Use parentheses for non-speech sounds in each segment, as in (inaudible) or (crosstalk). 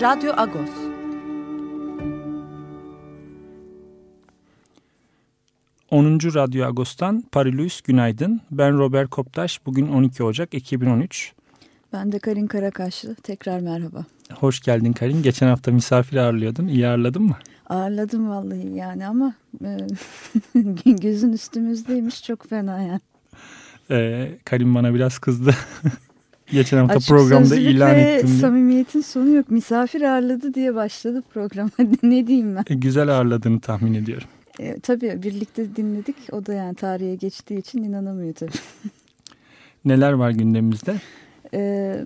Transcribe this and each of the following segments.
Radyo Agos. Onuncu Radyo Agos'tan Pariluis günaydın. Ben Robert Koptaş. Bugün 12 Ocak 2013. Ben de Karin Karakaşlı. Tekrar merhaba. Hoş geldin Karin. Geçen hafta misafir ağırlıyordun. İyi ağırladın mı? Ağırladım vallahi yani ama e, (laughs) gözün üstümüzdeymiş çok fena yani. Ee, Karin bana biraz kızdı. (laughs) Geçen hafta Açık programda ilan ettim diye. samimiyetin sonu yok. Misafir ağırladı diye başladı program. (laughs) ne diyeyim ben? E, güzel ağırladığını tahmin ediyorum. E, tabii birlikte dinledik. O da yani tarihe geçtiği için inanamıyor tabii. (laughs) Neler var gündemimizde? Ee,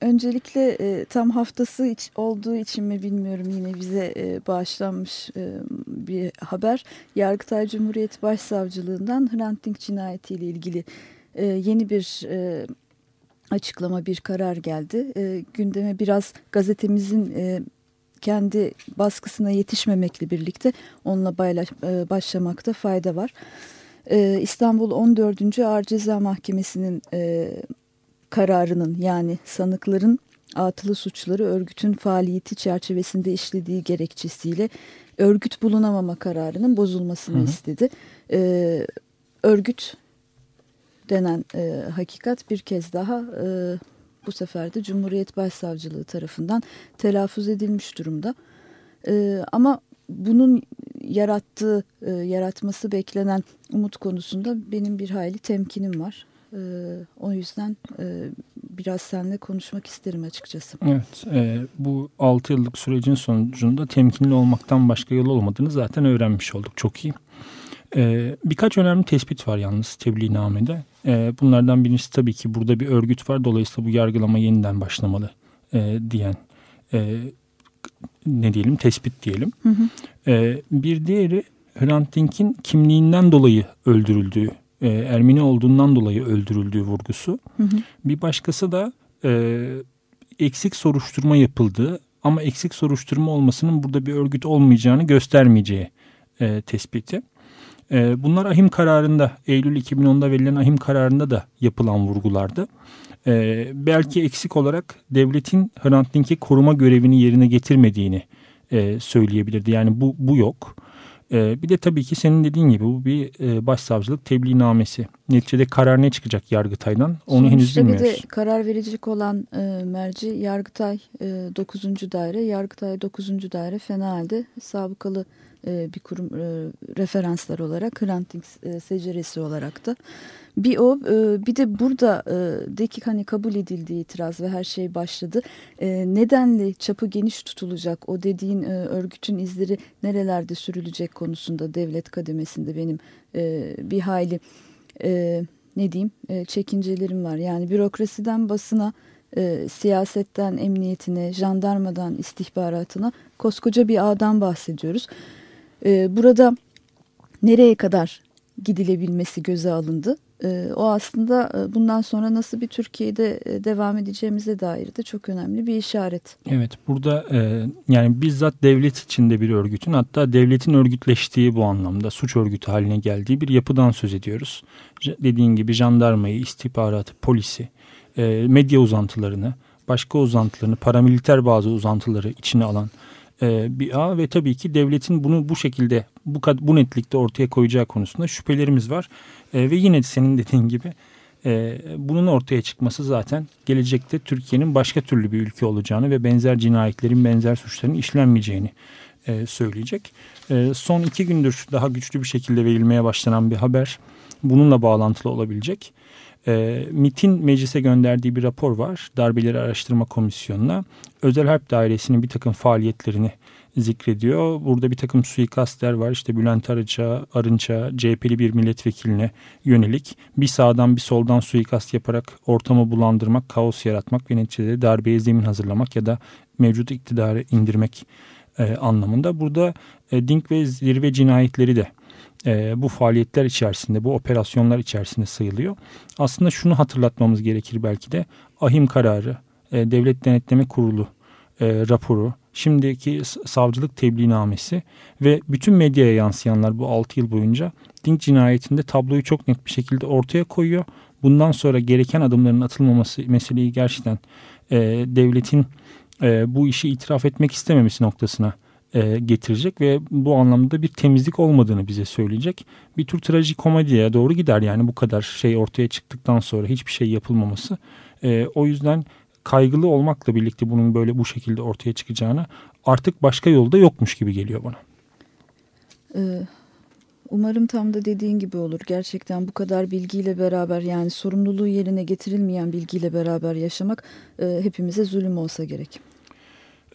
öncelikle e, tam haftası iç, olduğu için mi bilmiyorum yine bize e, bağışlanmış e, bir haber. Yargıtay Cumhuriyet Başsavcılığından Hrant Dink cinayetiyle ilgili e, yeni bir e, açıklama bir karar geldi. E, gündeme biraz gazetemizin e, kendi baskısına yetişmemekle birlikte onunla baylaş, e, başlamakta fayda var. E, İstanbul 14. Ağır Ceza Mahkemesi'nin e, kararının yani sanıkların atılı suçları örgütün faaliyeti çerçevesinde işlediği gerekçesiyle örgüt bulunamama kararının bozulmasını hı hı. istedi. E, örgüt denen e, hakikat bir kez daha e, bu sefer de Cumhuriyet Başsavcılığı tarafından telaffuz edilmiş durumda. E, ama bunun yarattığı, e, yaratması beklenen umut konusunda benim bir hayli temkinim var. E, o yüzden e, biraz seninle konuşmak isterim açıkçası. Evet, e, bu 6 yıllık sürecin sonucunda temkinli olmaktan başka yol olmadığını zaten öğrenmiş olduk. Çok iyi. Ee, birkaç önemli tespit var yalnız tebliğnamede. Ee, bunlardan birincisi tabii ki burada bir örgüt var. Dolayısıyla bu yargılama yeniden başlamalı e, diyen e, ne diyelim tespit diyelim. Hı hı. E, bir diğeri Hrant Dink'in kimliğinden dolayı öldürüldüğü, e, Ermeni olduğundan dolayı öldürüldüğü vurgusu. Hı hı. Bir başkası da e, eksik soruşturma yapıldığı ama eksik soruşturma olmasının burada bir örgüt olmayacağını göstermeyeceği e, tespiti. E, bunlar ahim kararında Eylül 2010'da verilen ahim kararında da yapılan vurgulardı. E, belki eksik olarak devletin Hrant Dink'i koruma görevini yerine getirmediğini e, söyleyebilirdi. Yani bu, bu yok. E, bir de tabii ki senin dediğin gibi bu bir e, başsavcılık tebliğnamesi. Neticede karar ne çıkacak Yargıtay'dan onu Sonuçta henüz bilmiyoruz. bir de karar verecek olan e, merci Yargıtay e, 9. daire. Yargıtay 9. daire fena halde sabıkalı e, bir kurum e, referanslar olarak Hrant e, seceresi olarak da bir o bir de burada deki hani kabul edildiği itiraz ve her şey başladı. Nedenli çapı geniş tutulacak o dediğin örgütün izleri nerelerde sürülecek konusunda devlet kademesinde benim bir hayli ne diyeyim çekincelerim var. Yani bürokrasiden basına siyasetten emniyetine, jandarmadan istihbaratına koskoca bir ağdan bahsediyoruz. E, burada nereye kadar gidilebilmesi göze alındı. E, o aslında e, bundan sonra nasıl bir Türkiye'de e, devam edeceğimize dair de çok önemli bir işaret. Evet burada e, yani bizzat devlet içinde bir örgütün hatta devletin örgütleştiği bu anlamda suç örgütü haline geldiği bir yapıdan söz ediyoruz. Dediğin gibi jandarmayı, istihbaratı, polisi, medya uzantılarını, başka uzantılarını, paramiliter bazı uzantıları içine alan e, bir ağ ve tabii ki devletin bunu bu şekilde bu bu netlikte ortaya koyacağı konusunda şüphelerimiz var. E, ve yine senin dediğin gibi e, bunun ortaya çıkması zaten gelecekte Türkiye'nin başka türlü bir ülke olacağını ve benzer cinayetlerin benzer suçların işlenmeyeceğini e, söyleyecek. E, son iki gündür daha güçlü bir şekilde verilmeye başlanan bir haber bununla bağlantılı olabilecek. E, MIT'in meclise gönderdiği bir rapor var. Darbeleri Araştırma Komisyonu'na. Özel Harp Dairesi'nin bir takım faaliyetlerini zikrediyor. Burada bir takım suikastler var. İşte Bülent Arıca, Arınç'a, CHP'li bir milletvekiline yönelik bir sağdan bir soldan suikast yaparak ortamı bulandırmak, kaos yaratmak ve neticede darbeye zemin hazırlamak ya da mevcut iktidarı indirmek e, anlamında. Burada e, Dink ve zirve cinayetleri de e, bu faaliyetler içerisinde, bu operasyonlar içerisinde sayılıyor. Aslında şunu hatırlatmamız gerekir belki de. Ahim kararı, e, Devlet Denetleme Kurulu e, raporu, şimdiki savcılık tebliğnamesi ve bütün medyaya yansıyanlar bu 6 yıl boyunca Dink cinayetinde tabloyu çok net bir şekilde ortaya koyuyor. Bundan sonra gereken adımların atılmaması meseleyi gerçekten devletin bu işi itiraf etmek istememesi noktasına e, getirecek ve bu anlamda bir temizlik olmadığını bize söyleyecek. Bir tür trajikomediye doğru gider yani bu kadar şey ortaya çıktıktan sonra hiçbir şey yapılmaması. E, o yüzden kaygılı olmakla birlikte bunun böyle bu şekilde ortaya çıkacağını artık başka yolda yokmuş gibi geliyor bana. Ee, umarım tam da dediğin gibi olur. Gerçekten bu kadar bilgiyle beraber yani sorumluluğu yerine getirilmeyen bilgiyle beraber yaşamak e, hepimize zulüm olsa gerek.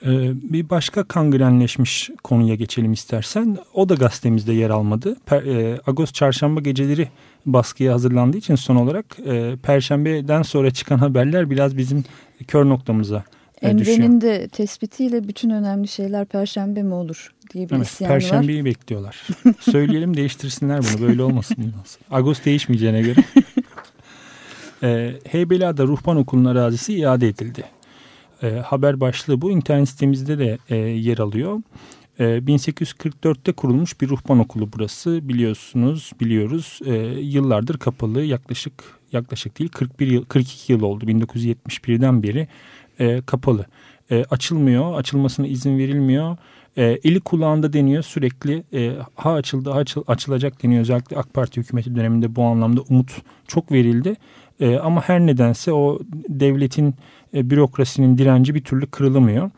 Ee, bir başka kangrenleşmiş konuya geçelim istersen. O da gazetemizde yer almadı. E, Ağustos çarşamba geceleri baskıya hazırlandığı için son olarak e, perşembeden sonra çıkan haberler biraz bizim kör noktamıza e, Emre'nin de tespitiyle bütün önemli şeyler perşembe mi olur diye bir evet, isyan Perşembeyi var. bekliyorlar. (laughs) Söyleyelim değiştirsinler bunu böyle olmasın. Ağustos değişmeyeceğine göre. (laughs) Heybeliada Ruhban Okulu'nun arazisi iade edildi. E, haber başlığı bu. internet sitemizde de e, yer alıyor. E, 1844'te kurulmuş bir ruhban okulu burası. Biliyorsunuz, biliyoruz. E, yıllardır kapalı. Yaklaşık yaklaşık değil 41 yıl 42 yıl oldu 1971'den beri e, kapalı. E, açılmıyor, açılmasına izin verilmiyor. E, eli kulağında deniyor sürekli e, ha açıldı ha açıl, açılacak deniyor özellikle AK Parti hükümeti döneminde bu anlamda umut çok verildi. E, ama her nedense o devletin e, bürokrasinin direnci bir türlü kırılamıyor.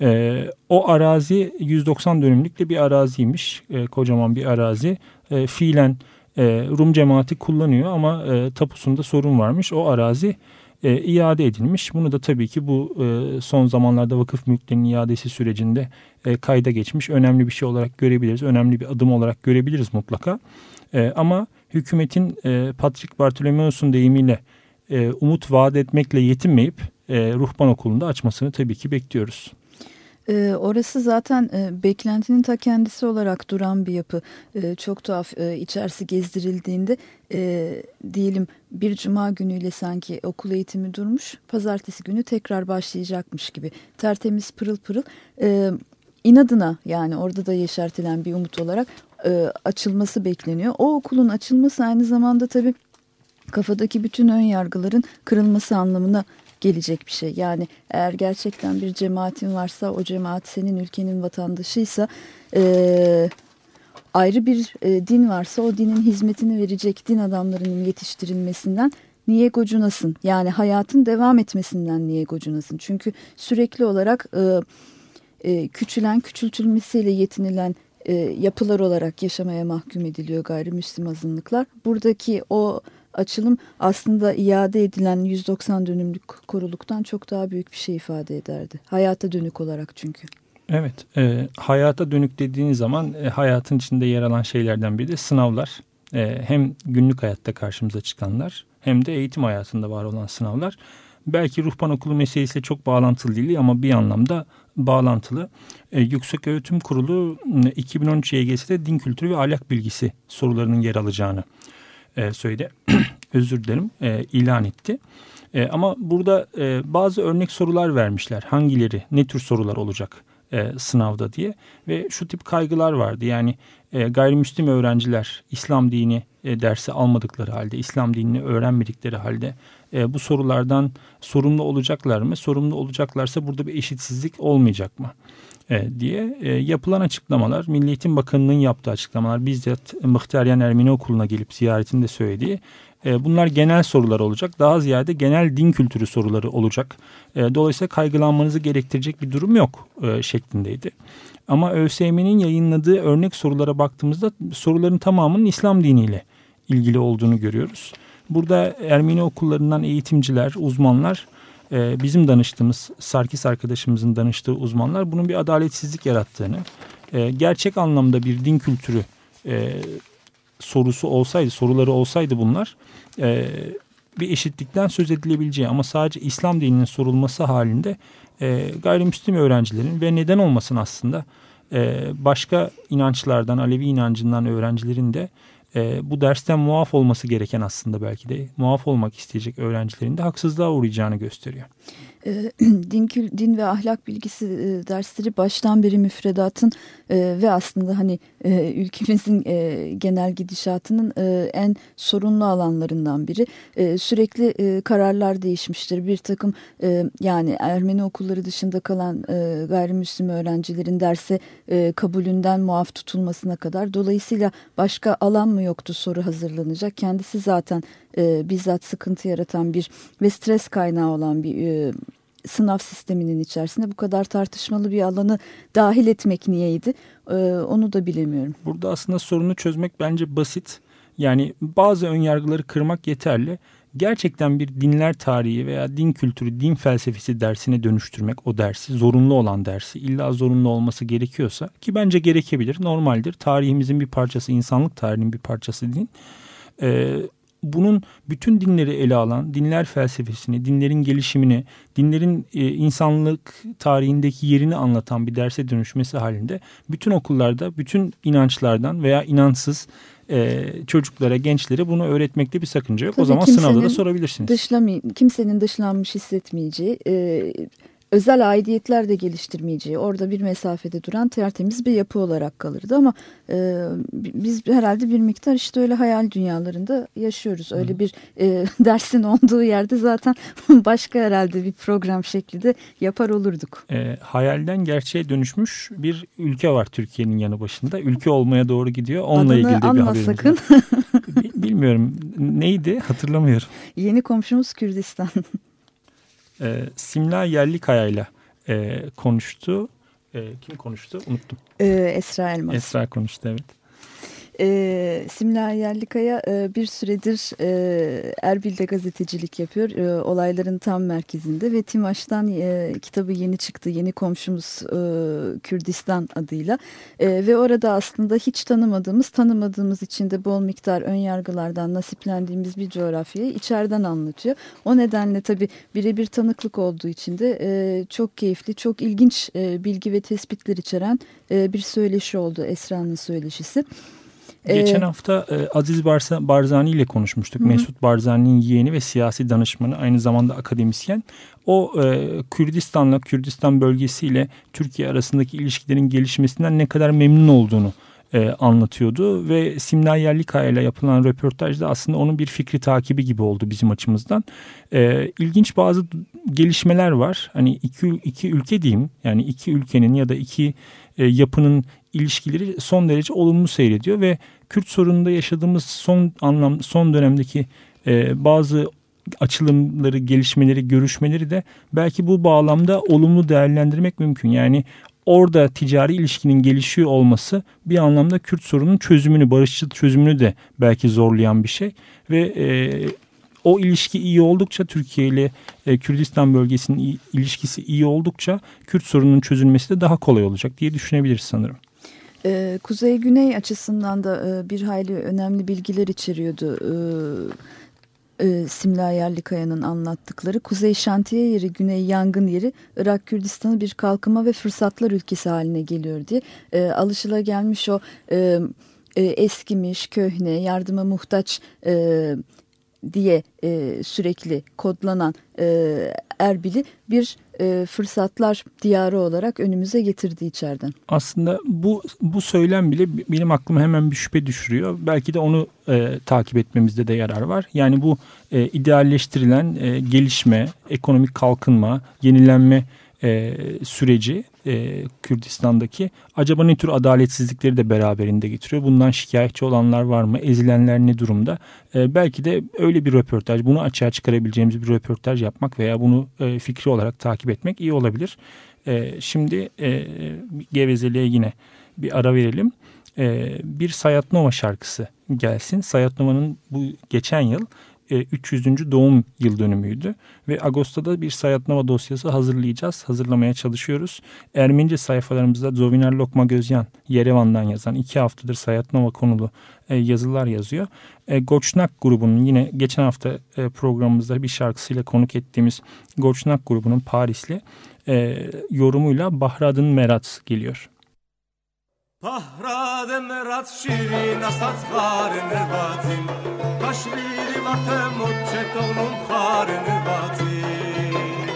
E, o arazi 190 dönümlük bir araziymiş. E, kocaman bir arazi. E, fiilen e, Rum cemaati kullanıyor ama e, tapusunda sorun varmış. O arazi e, iade edilmiş. Bunu da tabii ki bu e, son zamanlarda vakıf mülklerinin iadesi sürecinde e, kayda geçmiş. Önemli bir şey olarak görebiliriz. Önemli bir adım olarak görebiliriz mutlaka. E, ama hükümetin e, Patrick Bartolomeos'un deyimiyle e, umut vaat etmekle yetinmeyip e, ruhban okulunda açmasını tabii ki bekliyoruz. E, orası zaten e, beklentinin ta kendisi olarak duran bir yapı. E, çok tuhaf e, içerisi gezdirildiğinde e, diyelim bir cuma günüyle sanki okul eğitimi durmuş. Pazartesi günü tekrar başlayacakmış gibi. Tertemiz pırıl pırıl. E, inadına yani orada da yeşertilen bir umut olarak e, açılması bekleniyor. O okulun açılması aynı zamanda tabii kafadaki bütün ön yargıların kırılması anlamına gelecek bir şey. Yani eğer gerçekten bir cemaatin varsa o cemaat senin ülkenin vatandaşıysa e, ayrı bir e, din varsa o dinin hizmetini verecek din adamlarının yetiştirilmesinden niye gocunasın? Yani hayatın devam etmesinden niye gocunasın? Çünkü sürekli olarak e, e, küçülen, küçültülmesiyle yetinilen e, yapılar olarak yaşamaya mahkum ediliyor gayrimüslim azınlıklar. Buradaki o açılım aslında iade edilen 190 dönümlük koruluktan çok daha büyük bir şey ifade ederdi. Hayata dönük olarak çünkü. Evet, e, hayata dönük dediğiniz zaman e, hayatın içinde yer alan şeylerden biri de sınavlar. E, hem günlük hayatta karşımıza çıkanlar hem de eğitim hayatında var olan sınavlar. Belki ruhban okulu meselesiyle çok bağlantılı değil ama bir anlamda bağlantılı. E, Yüksek Öğretim Kurulu 2013 YGS'de din kültürü ve ahlak bilgisi sorularının yer alacağını e, söyledi. (clears throat) Özür dilerim e, ilan etti. E, ama burada e, bazı örnek sorular vermişler. Hangileri, ne tür sorular olacak e, sınavda diye. Ve şu tip kaygılar vardı. Yani e, gayrimüslim öğrenciler İslam dini e, dersi almadıkları halde, İslam dinini öğrenmedikleri halde e, bu sorulardan sorumlu olacaklar mı? Sorumlu olacaklarsa burada bir eşitsizlik olmayacak mı? E, diye e, yapılan açıklamalar, Milli Eğitim Bakanı'nın yaptığı açıklamalar, bizzat Mıhtaryan Ermeni Okulu'na gelip ziyaretinde söylediği e, bunlar genel sorular olacak. Daha ziyade genel din kültürü soruları olacak. Dolayısıyla kaygılanmanızı gerektirecek bir durum yok şeklindeydi. Ama ÖSYM'nin yayınladığı örnek sorulara baktığımızda soruların tamamının İslam diniyle ilgili olduğunu görüyoruz. Burada Ermeni okullarından eğitimciler, uzmanlar, e, bizim danıştığımız, Sarkis arkadaşımızın danıştığı uzmanlar bunun bir adaletsizlik yarattığını, e, gerçek anlamda bir din kültürü e, sorusu olsaydı, soruları olsaydı bunlar bir eşitlikten söz edilebileceği ama sadece İslam dininin sorulması halinde gayrimüslim öğrencilerin ve neden olmasın aslında başka inançlardan, Alevi inancından öğrencilerin de e, bu dersten muaf olması gereken aslında belki de muaf olmak isteyecek öğrencilerin de haksızlığa uğrayacağını gösteriyor. Ee, (clears throat) din, din ve ahlak bilgisi e, dersleri baştan beri müfredatın e, ve aslında hani e, ülkemizin genel gidişatının en sorunlu alanlarından biri. Sürekli kararlar değişmiştir. Bir takım yani Ermeni okulları dışında kalan gayrimüslim öğrencilerin derse kabulünden muaf tutulmasına kadar. Dolayısıyla başka alan mı yoktu soru hazırlanacak? Kendisi zaten bizzat sıkıntı yaratan bir ve stres kaynağı olan bir sınav sisteminin içerisinde bu kadar tartışmalı bir alanı dahil etmek niyeydi ee, onu da bilemiyorum. Burada aslında sorunu çözmek bence basit. Yani bazı önyargıları kırmak yeterli. Gerçekten bir dinler tarihi veya din kültürü, din felsefesi dersine dönüştürmek o dersi, zorunlu olan dersi, illa zorunlu olması gerekiyorsa ki bence gerekebilir, normaldir. Tarihimizin bir parçası, insanlık tarihinin bir parçası din. Ee, bunun bütün dinleri ele alan, dinler felsefesini, dinlerin gelişimini, dinlerin e, insanlık tarihindeki yerini anlatan bir derse dönüşmesi halinde bütün okullarda, bütün inançlardan veya inançsız e, çocuklara, gençlere bunu öğretmekte bir sakınca yok. Tabii o zaman sınavda da sorabilirsiniz. Dışlamay kimsenin dışlanmış hissetmeyeceği, e, özel aidiyetler de geliştirmeyeceği orada bir mesafede duran tertemiz bir yapı olarak kalırdı ama e, biz herhalde bir miktar işte öyle hayal dünyalarında yaşıyoruz. Öyle bir e, (laughs) dersin olduğu yerde zaten (laughs) başka herhalde bir program şeklinde yapar olurduk. E, hayalden gerçeğe dönüşmüş bir ülke var Türkiye'nin yanı başında. Ülke olmaya doğru gidiyor. Onunla Adını ilgili de bir haberimiz sakın. (laughs) var. Bilmiyorum neydi hatırlamıyorum. Yeni komşumuz Kürdistan e, Simla Yerlikaya ile konuştu. E, kim konuştu? Unuttum. Ee, Esra Elmas. Esra konuştu evet. E, Simla Yerlikaya e, bir süredir e, Erbil'de gazetecilik yapıyor. E, olayların tam merkezinde ve Timaş'tan e, kitabı yeni çıktı. Yeni komşumuz e, Kürdistan adıyla. E, ve orada aslında hiç tanımadığımız, tanımadığımız içinde bol miktar ön yargılardan nasiplendiğimiz bir coğrafyayı içeriden anlatıyor. O nedenle tabii birebir tanıklık olduğu için de e, çok keyifli, çok ilginç e, bilgi ve tespitler içeren e, bir söyleşi oldu Esra'nın söyleşisi. Geçen ee, hafta e, Aziz Barzani ile konuşmuştuk. Hı. Mesut Barzani'nin yeğeni ve siyasi danışmanı aynı zamanda akademisyen. O e, Kürdistan'la Kürdistan bölgesiyle Türkiye arasındaki ilişkilerin gelişmesinden ne kadar memnun olduğunu e, anlatıyordu. Ve Simla Yerlikaya ile yapılan röportajda aslında onun bir fikri takibi gibi oldu bizim açımızdan. E, ilginç bazı gelişmeler var. Hani iki, iki ülke diyeyim yani iki ülkenin ya da iki e, yapının ilişkileri son derece olumlu seyrediyor ve Kürt sorununda yaşadığımız son anlam son dönemdeki e, bazı açılımları, gelişmeleri, görüşmeleri de belki bu bağlamda olumlu değerlendirmek mümkün. Yani orada ticari ilişkinin gelişiyor olması bir anlamda Kürt sorunun çözümünü, barışçıl çözümünü de belki zorlayan bir şey ve e, o ilişki iyi oldukça Türkiye ile e, Kürdistan bölgesinin ilişkisi iyi oldukça Kürt sorununun çözülmesi de daha kolay olacak diye düşünebiliriz sanırım. Ee, Kuzey-Güney açısından da e, bir hayli önemli bilgiler içeriyordu. Ee, e, Simla Yerlikaya'nın anlattıkları. Kuzey şantiye yeri, güney yangın yeri Irak Kürdistan'ı bir kalkınma ve fırsatlar ülkesi haline geliyor diye. E, alışılagelmiş o e, e, eskimiş, köhne, yardıma muhtaç e, diye e, sürekli kodlanan e, Erbil'i bir e, fırsatlar diyarı olarak önümüze getirdi içeriden. Aslında bu bu söylem bile benim aklıma hemen bir şüphe düşürüyor. Belki de onu e, takip etmemizde de yarar var. Yani bu e, idealleştirilen e, gelişme, ekonomik kalkınma, yenilenme e, süreci e, Kürdistan'daki acaba ne tür adaletsizlikleri de beraberinde getiriyor? Bundan şikayetçi olanlar var mı? Ezilenler ne durumda? E, belki de öyle bir röportaj, bunu açığa çıkarabileceğimiz bir röportaj yapmak veya bunu e, fikri olarak takip etmek iyi olabilir. E, şimdi e, gevezeliğe yine bir ara verelim. E, bir Sayat Nova şarkısı gelsin. Sayat Nova'nın bu geçen yıl 300. E, doğum yıl dönümüydü. Ve Ağustos'ta bir Sayatnova dosyası hazırlayacağız. Hazırlamaya çalışıyoruz. Ermenice sayfalarımızda Zoviner Lokma Gözyan, Yerevan'dan yazan iki haftadır Sayatnova konulu e, yazılar yazıyor. E, Goçnak grubunun yine geçen hafta programımızda bir şarkısıyla konuk ettiğimiz Goçnak grubunun Parisli yorumuyla Bahrad'ın Merat geliyor. Փահրադը մեռած շիրին ասած խարը նրվածին Հաշվիրի մարդը մոտ չէ տողնում խարը նրվածին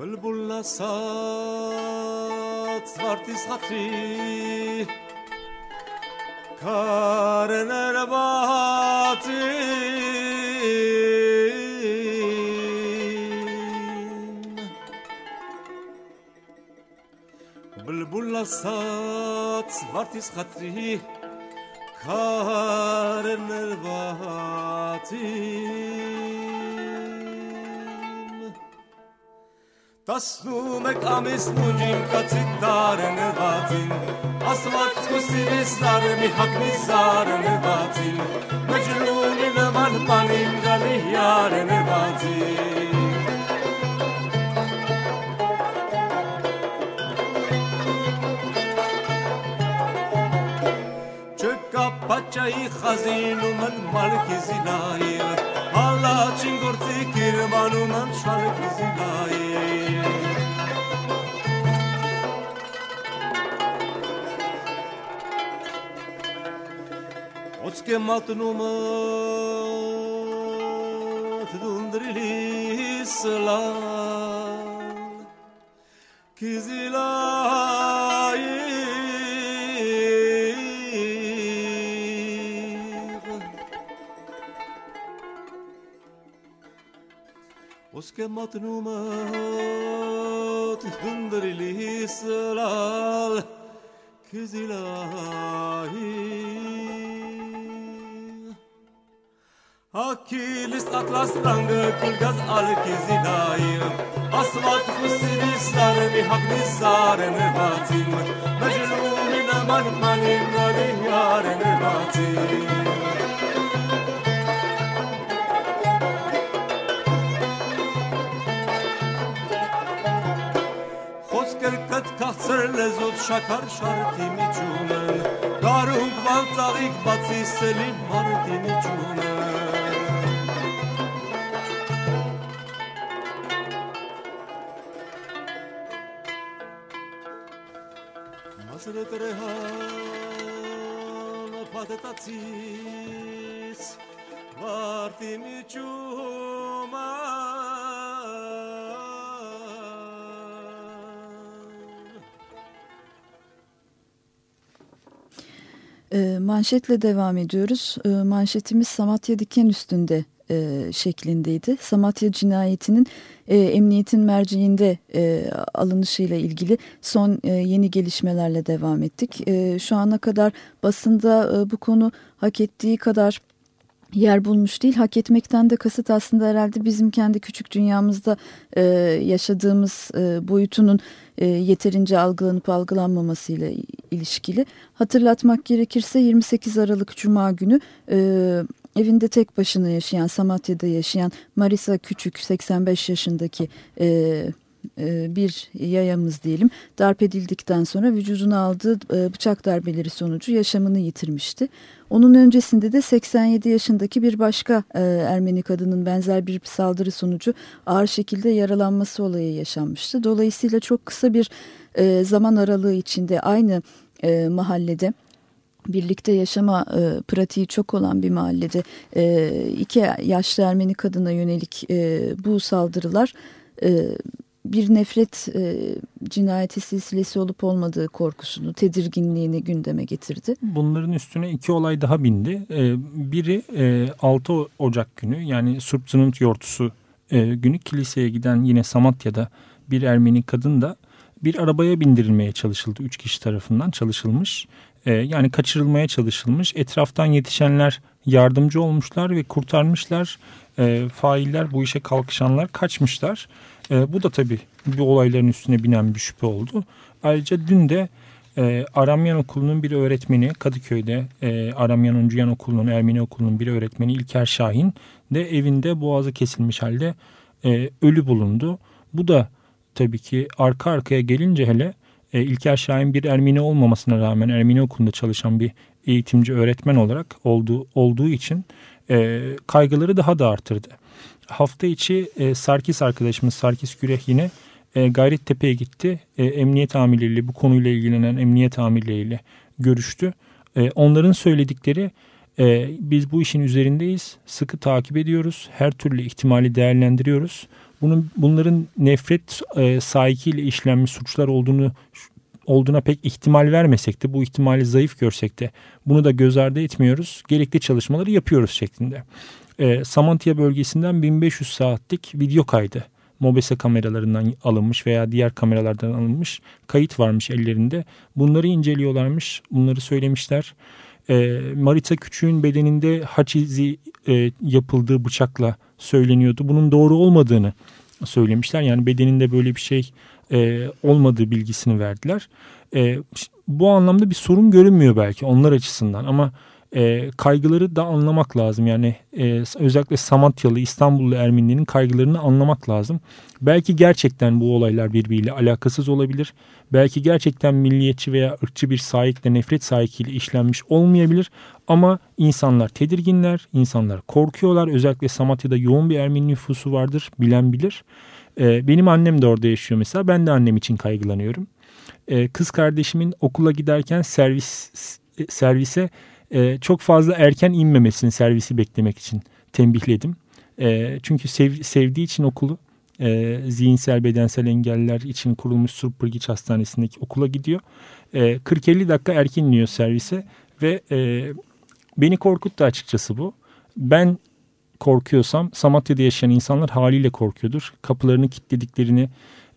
Բլբուլ ասած վարտիս խատրի Քարը նրվածին բուլբուլն ասաց վարտիս խատրի քարներ վաթին Տասնում եք ամիս նույն կացի դարն վաթին Աստված կսիրես դարը մի հակնի զարն վաթին Մեջնունի նման բանին գալի յարն վաթին بچه خزین و من ملک زیبایی حالا چنگرتی کرمان و من شرک زیبایی Uçke matnumu tundrili sıla Kizilay عشق مطنومات تندر لي سلال كزلاهي هاكيلس أطلس رنگ كلغز على كزلاهي أصوات مسيري سار بحق نزار نباتي مجنون من من من غريار نباتي բարձր լեզուց շաքար շարթի միջում են, Կարում վանցավիկ բացի սելի մարդի միջում են։ Մազրը տրեհան պատետացիս, Վարդի միջում են, manşetle devam ediyoruz. E, manşetimiz Samatya Diken üstünde e, şeklindeydi. Samatya cinayetinin e, emniyetin merciinde e, alınışıyla ilgili son yeni gelişmelerle devam ettik. Şu ana kadar basında bu konu hak ettiği kadar yer bulmuş değil. Hak etmekten de kasıt aslında herhalde bizim kendi küçük dünyamızda e, yaşadığımız e, boyutunun e, yeterince algılanıp algılanmamasıyla ilişkili. Hatırlatmak gerekirse 28 Aralık Cuma günü e, evinde tek başına yaşayan Samatya'da yaşayan Marisa Küçük 85 yaşındaki e, bir yayamız diyelim darp edildikten sonra vücuduna aldığı e, bıçak darbeleri sonucu yaşamını yitirmişti. Onun öncesinde de 87 yaşındaki bir başka e, Ermeni kadının benzer bir saldırı sonucu ağır şekilde yaralanması olayı yaşanmıştı. Dolayısıyla çok kısa bir zaman aralığı içinde aynı mahallede birlikte yaşama e, pratiği çok olan bir mahallede e, iki yaşlı Ermeni kadına yönelik e, bu saldırılar e, bir nefret e, cinayeti silsilesi olup olmadığı korkusunu, tedirginliğini gündeme getirdi. Bunların üstüne iki olay daha bindi. E, biri e, 6 Ocak günü yani Surpzunun yortusu e, günü kiliseye giden yine Samatya'da bir Ermeni kadın da bir arabaya bindirilmeye çalışıldı. Üç kişi tarafından çalışılmış E, yani kaçırılmaya çalışılmış. Etraftan yetişenler yardımcı olmuşlar ve kurtarmışlar. E, failler bu işe kalkışanlar kaçmışlar. E, bu da tabii bu olayların üstüne binen bir şüphe oldu. Ayrıca dün de e, Aramyan Okulu'nun bir öğretmeni Kadıköy'de e, Aramyan Uncuyan Okulu'nun Ermeni Okulu'nun bir öğretmeni İlker Şahin de evinde boğazı kesilmiş halde e, ölü bulundu. Bu da tabii ki arka arkaya gelince hele e, İlker Şahin bir Ermeni olmamasına rağmen Ermeni okulunda çalışan bir eğitimci öğretmen olarak olduğu, olduğu için e, kaygıları daha da arttırdı. Hafta içi e, Sarkis arkadaşımız Sarkis Güreh yine e, Gayrettepe'ye gitti. E, emniyet amirleriyle bu konuyla ilgilenen emniyet amirleriyle görüştü. E, onların söyledikleri e, biz bu işin üzerindeyiz. Sıkı takip ediyoruz. Her türlü ihtimali değerlendiriyoruz. Bunun bunların nefret e, sahikiyle işlenmiş suçlar olduğunu olduğuna pek ihtimal vermesek de bu ihtimali zayıf görsek de bunu da göz ardı etmiyoruz. Gerekli çalışmaları yapıyoruz şeklinde. E, Samantia bölgesinden 1500 saatlik video kaydı Mobese kameralarından alınmış veya diğer kameralardan alınmış kayıt varmış ellerinde. Bunları inceliyorlarmış, bunları söylemişler. E, Marita Küçük'ün bedeninde haç izi e, yapıldığı bıçakla söyleniyordu. Bunun doğru olmadığını söylemişler. Yani bedeninde böyle bir şey e, olmadığı bilgisini verdiler. E, bu anlamda bir sorun görünmüyor belki onlar açısından ama e, kaygıları da anlamak lazım. Yani e, özellikle Samatyalı, İstanbullu Ermenilerin kaygılarını anlamak lazım. Belki gerçekten bu olaylar birbiriyle alakasız olabilir. Belki gerçekten milliyetçi veya ırkçı bir sahikle, nefret sahikiyle işlenmiş olmayabilir. Ama insanlar tedirginler, insanlar korkuyorlar. Özellikle Samatya'da yoğun bir Ermeni nüfusu vardır, bilen bilir. E, benim annem de orada yaşıyor mesela. Ben de annem için kaygılanıyorum. E, kız kardeşimin okula giderken servis servise e, çok fazla erken inmemesini servisi beklemek için tembihledim. E, çünkü sev, sevdiği için okulu e, zihinsel bedensel engeller için kurulmuş Surpırgiç Hastanesi'ndeki okula gidiyor. E, 40-50 dakika erken iniyor servise ve e, beni korkuttu açıkçası bu. Ben korkuyorsam Samatya'da yaşayan insanlar haliyle korkuyordur. Kapılarını kilitlediklerini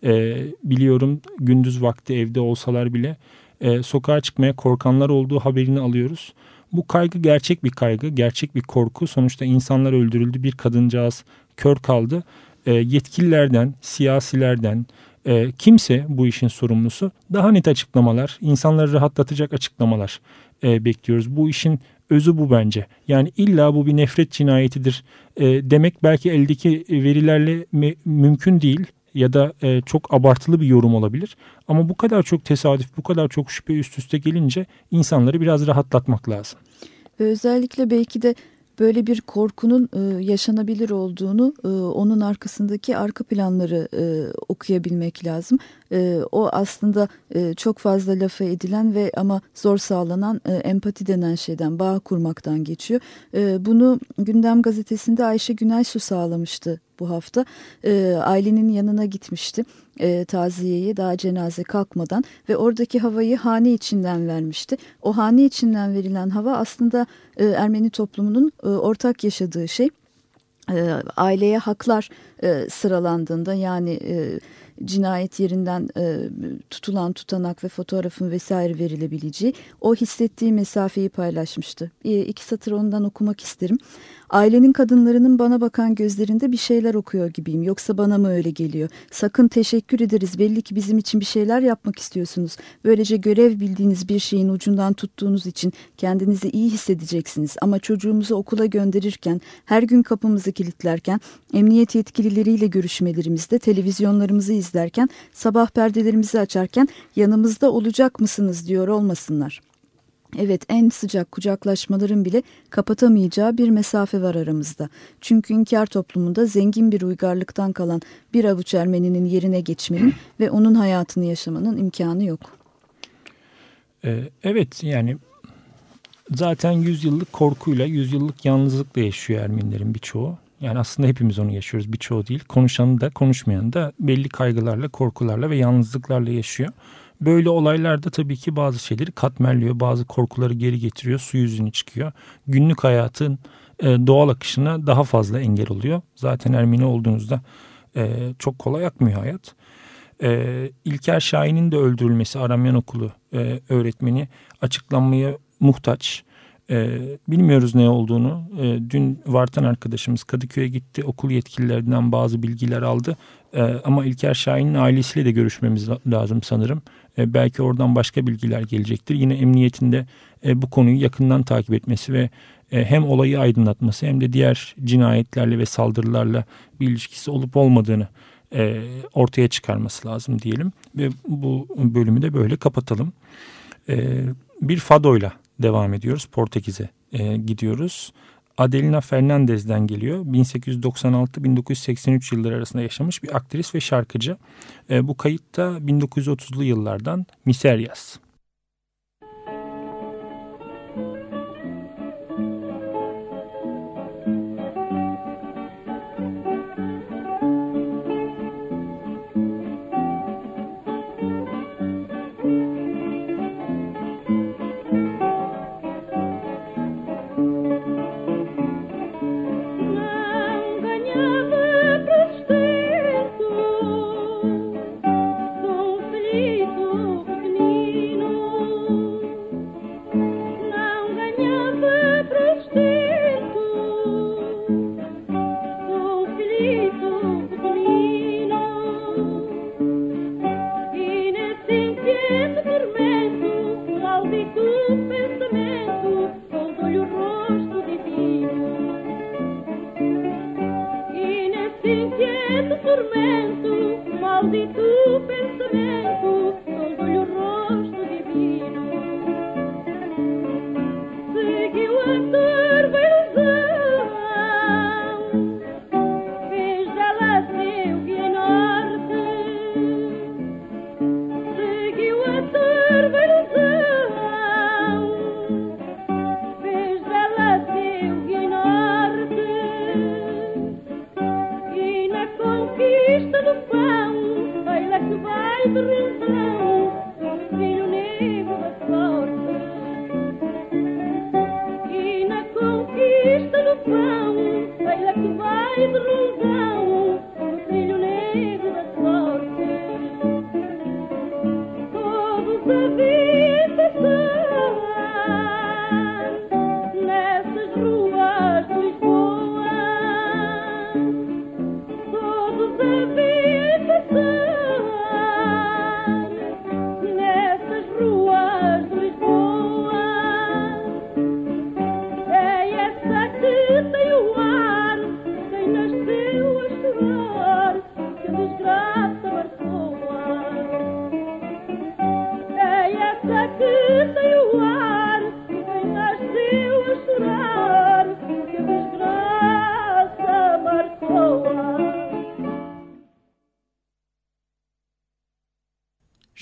e, biliyorum. Gündüz vakti evde olsalar bile e, sokağa çıkmaya korkanlar olduğu haberini alıyoruz. Bu kaygı gerçek bir kaygı, gerçek bir korku. Sonuçta insanlar öldürüldü, bir kadıncağız kör kaldı. E, yetkililerden, siyasilerden, e, kimse bu işin sorumlusu daha net açıklamalar, insanları rahatlatacak açıklamalar e, bekliyoruz. Bu işin özü bu bence. Yani illa bu bir nefret cinayetidir e, demek belki eldeki verilerle mümkün değil ya da e, çok abartılı bir yorum olabilir. Ama bu kadar çok tesadüf, bu kadar çok şüphe üst üste gelince insanları biraz rahatlatmak lazım. Ve özellikle belki de böyle bir korkunun e, yaşanabilir olduğunu e, onun arkasındaki arka planları e, okuyabilmek lazım. E, o aslında e, çok fazla lafa edilen ve ama zor sağlanan e, empati denen şeyden bağ kurmaktan geçiyor. E, bunu Gündem Gazetesi'nde Ayşe Günaysu sağlamıştı bu hafta. E, ailenin yanına gitmişti e, taziyeye daha cenaze kalkmadan ve oradaki havayı hane içinden vermişti. O hane içinden verilen hava aslında e, Ermeni toplumunun e, ortak yaşadığı şey. E, aileye haklar e, sıralandığında yani e, cinayet yerinden e, tutulan tutanak ve fotoğrafın vesaire verilebileceği o hissettiği mesafeyi paylaşmıştı. E, iki satır ondan okumak isterim. Ailenin kadınlarının bana bakan gözlerinde bir şeyler okuyor gibiyim. Yoksa bana mı öyle geliyor? Sakın teşekkür ederiz. Belli ki bizim için bir şeyler yapmak istiyorsunuz. Böylece görev bildiğiniz bir şeyin ucundan tuttuğunuz için kendinizi iyi hissedeceksiniz. Ama çocuğumuzu okula gönderirken, her gün kapımızı kilitlerken, emniyet yetkilileriyle görüşmelerimizde, televizyonlarımızı izlerken, sabah perdelerimizi açarken yanımızda olacak mısınız diyor olmasınlar.'' Evet en sıcak kucaklaşmaların bile kapatamayacağı bir mesafe var aramızda. Çünkü inkar toplumunda zengin bir uygarlıktan kalan bir avuç Ermeninin yerine geçmenin (clears throat) ve onun hayatını yaşamanın imkanı yok. Ee, evet yani zaten yüzyıllık korkuyla, yüzyıllık yalnızlıkla yaşıyor Ermenilerin birçoğu. Yani aslında hepimiz onu yaşıyoruz birçoğu değil. Konuşanı da konuşmayanı da belli kaygılarla, korkularla ve yalnızlıklarla yaşıyor. Böyle olaylarda tabii ki bazı şeyleri katmerliyor, bazı korkuları geri getiriyor, su yüzüne çıkıyor. Günlük hayatın e, doğal akışına daha fazla engel oluyor. Zaten Ermeni olduğunuzda e, çok kolay akmıyor hayat. E, İlker Şahin'in de öldürülmesi Aramyan Okulu öğretmeni açıklanmaya muhtaç. E, bilmiyoruz ne olduğunu. E, dün Vartan arkadaşımız Kadıköy'e gitti. Okul yetkililerinden bazı bilgiler aldı. E, ama İlker Şahin'in ailesiyle de görüşmemiz lazım sanırım. E, belki oradan başka bilgiler gelecektir. Yine emniyetinde e, bu konuyu yakından takip etmesi ve e, hem olayı aydınlatması hem de diğer cinayetlerle ve saldırılarla bir ilişkisi olup olmadığını e, ortaya çıkarması lazım diyelim. Ve bu bölümü de böyle kapatalım. E, bir fadoyla devam ediyoruz. Portekiz'e e, gidiyoruz. Adelina Fernandez'den geliyor. 1896-1983 yılları arasında yaşamış bir aktris ve şarkıcı. E, bu kayıt da 1930'lu yıllardan Miserias.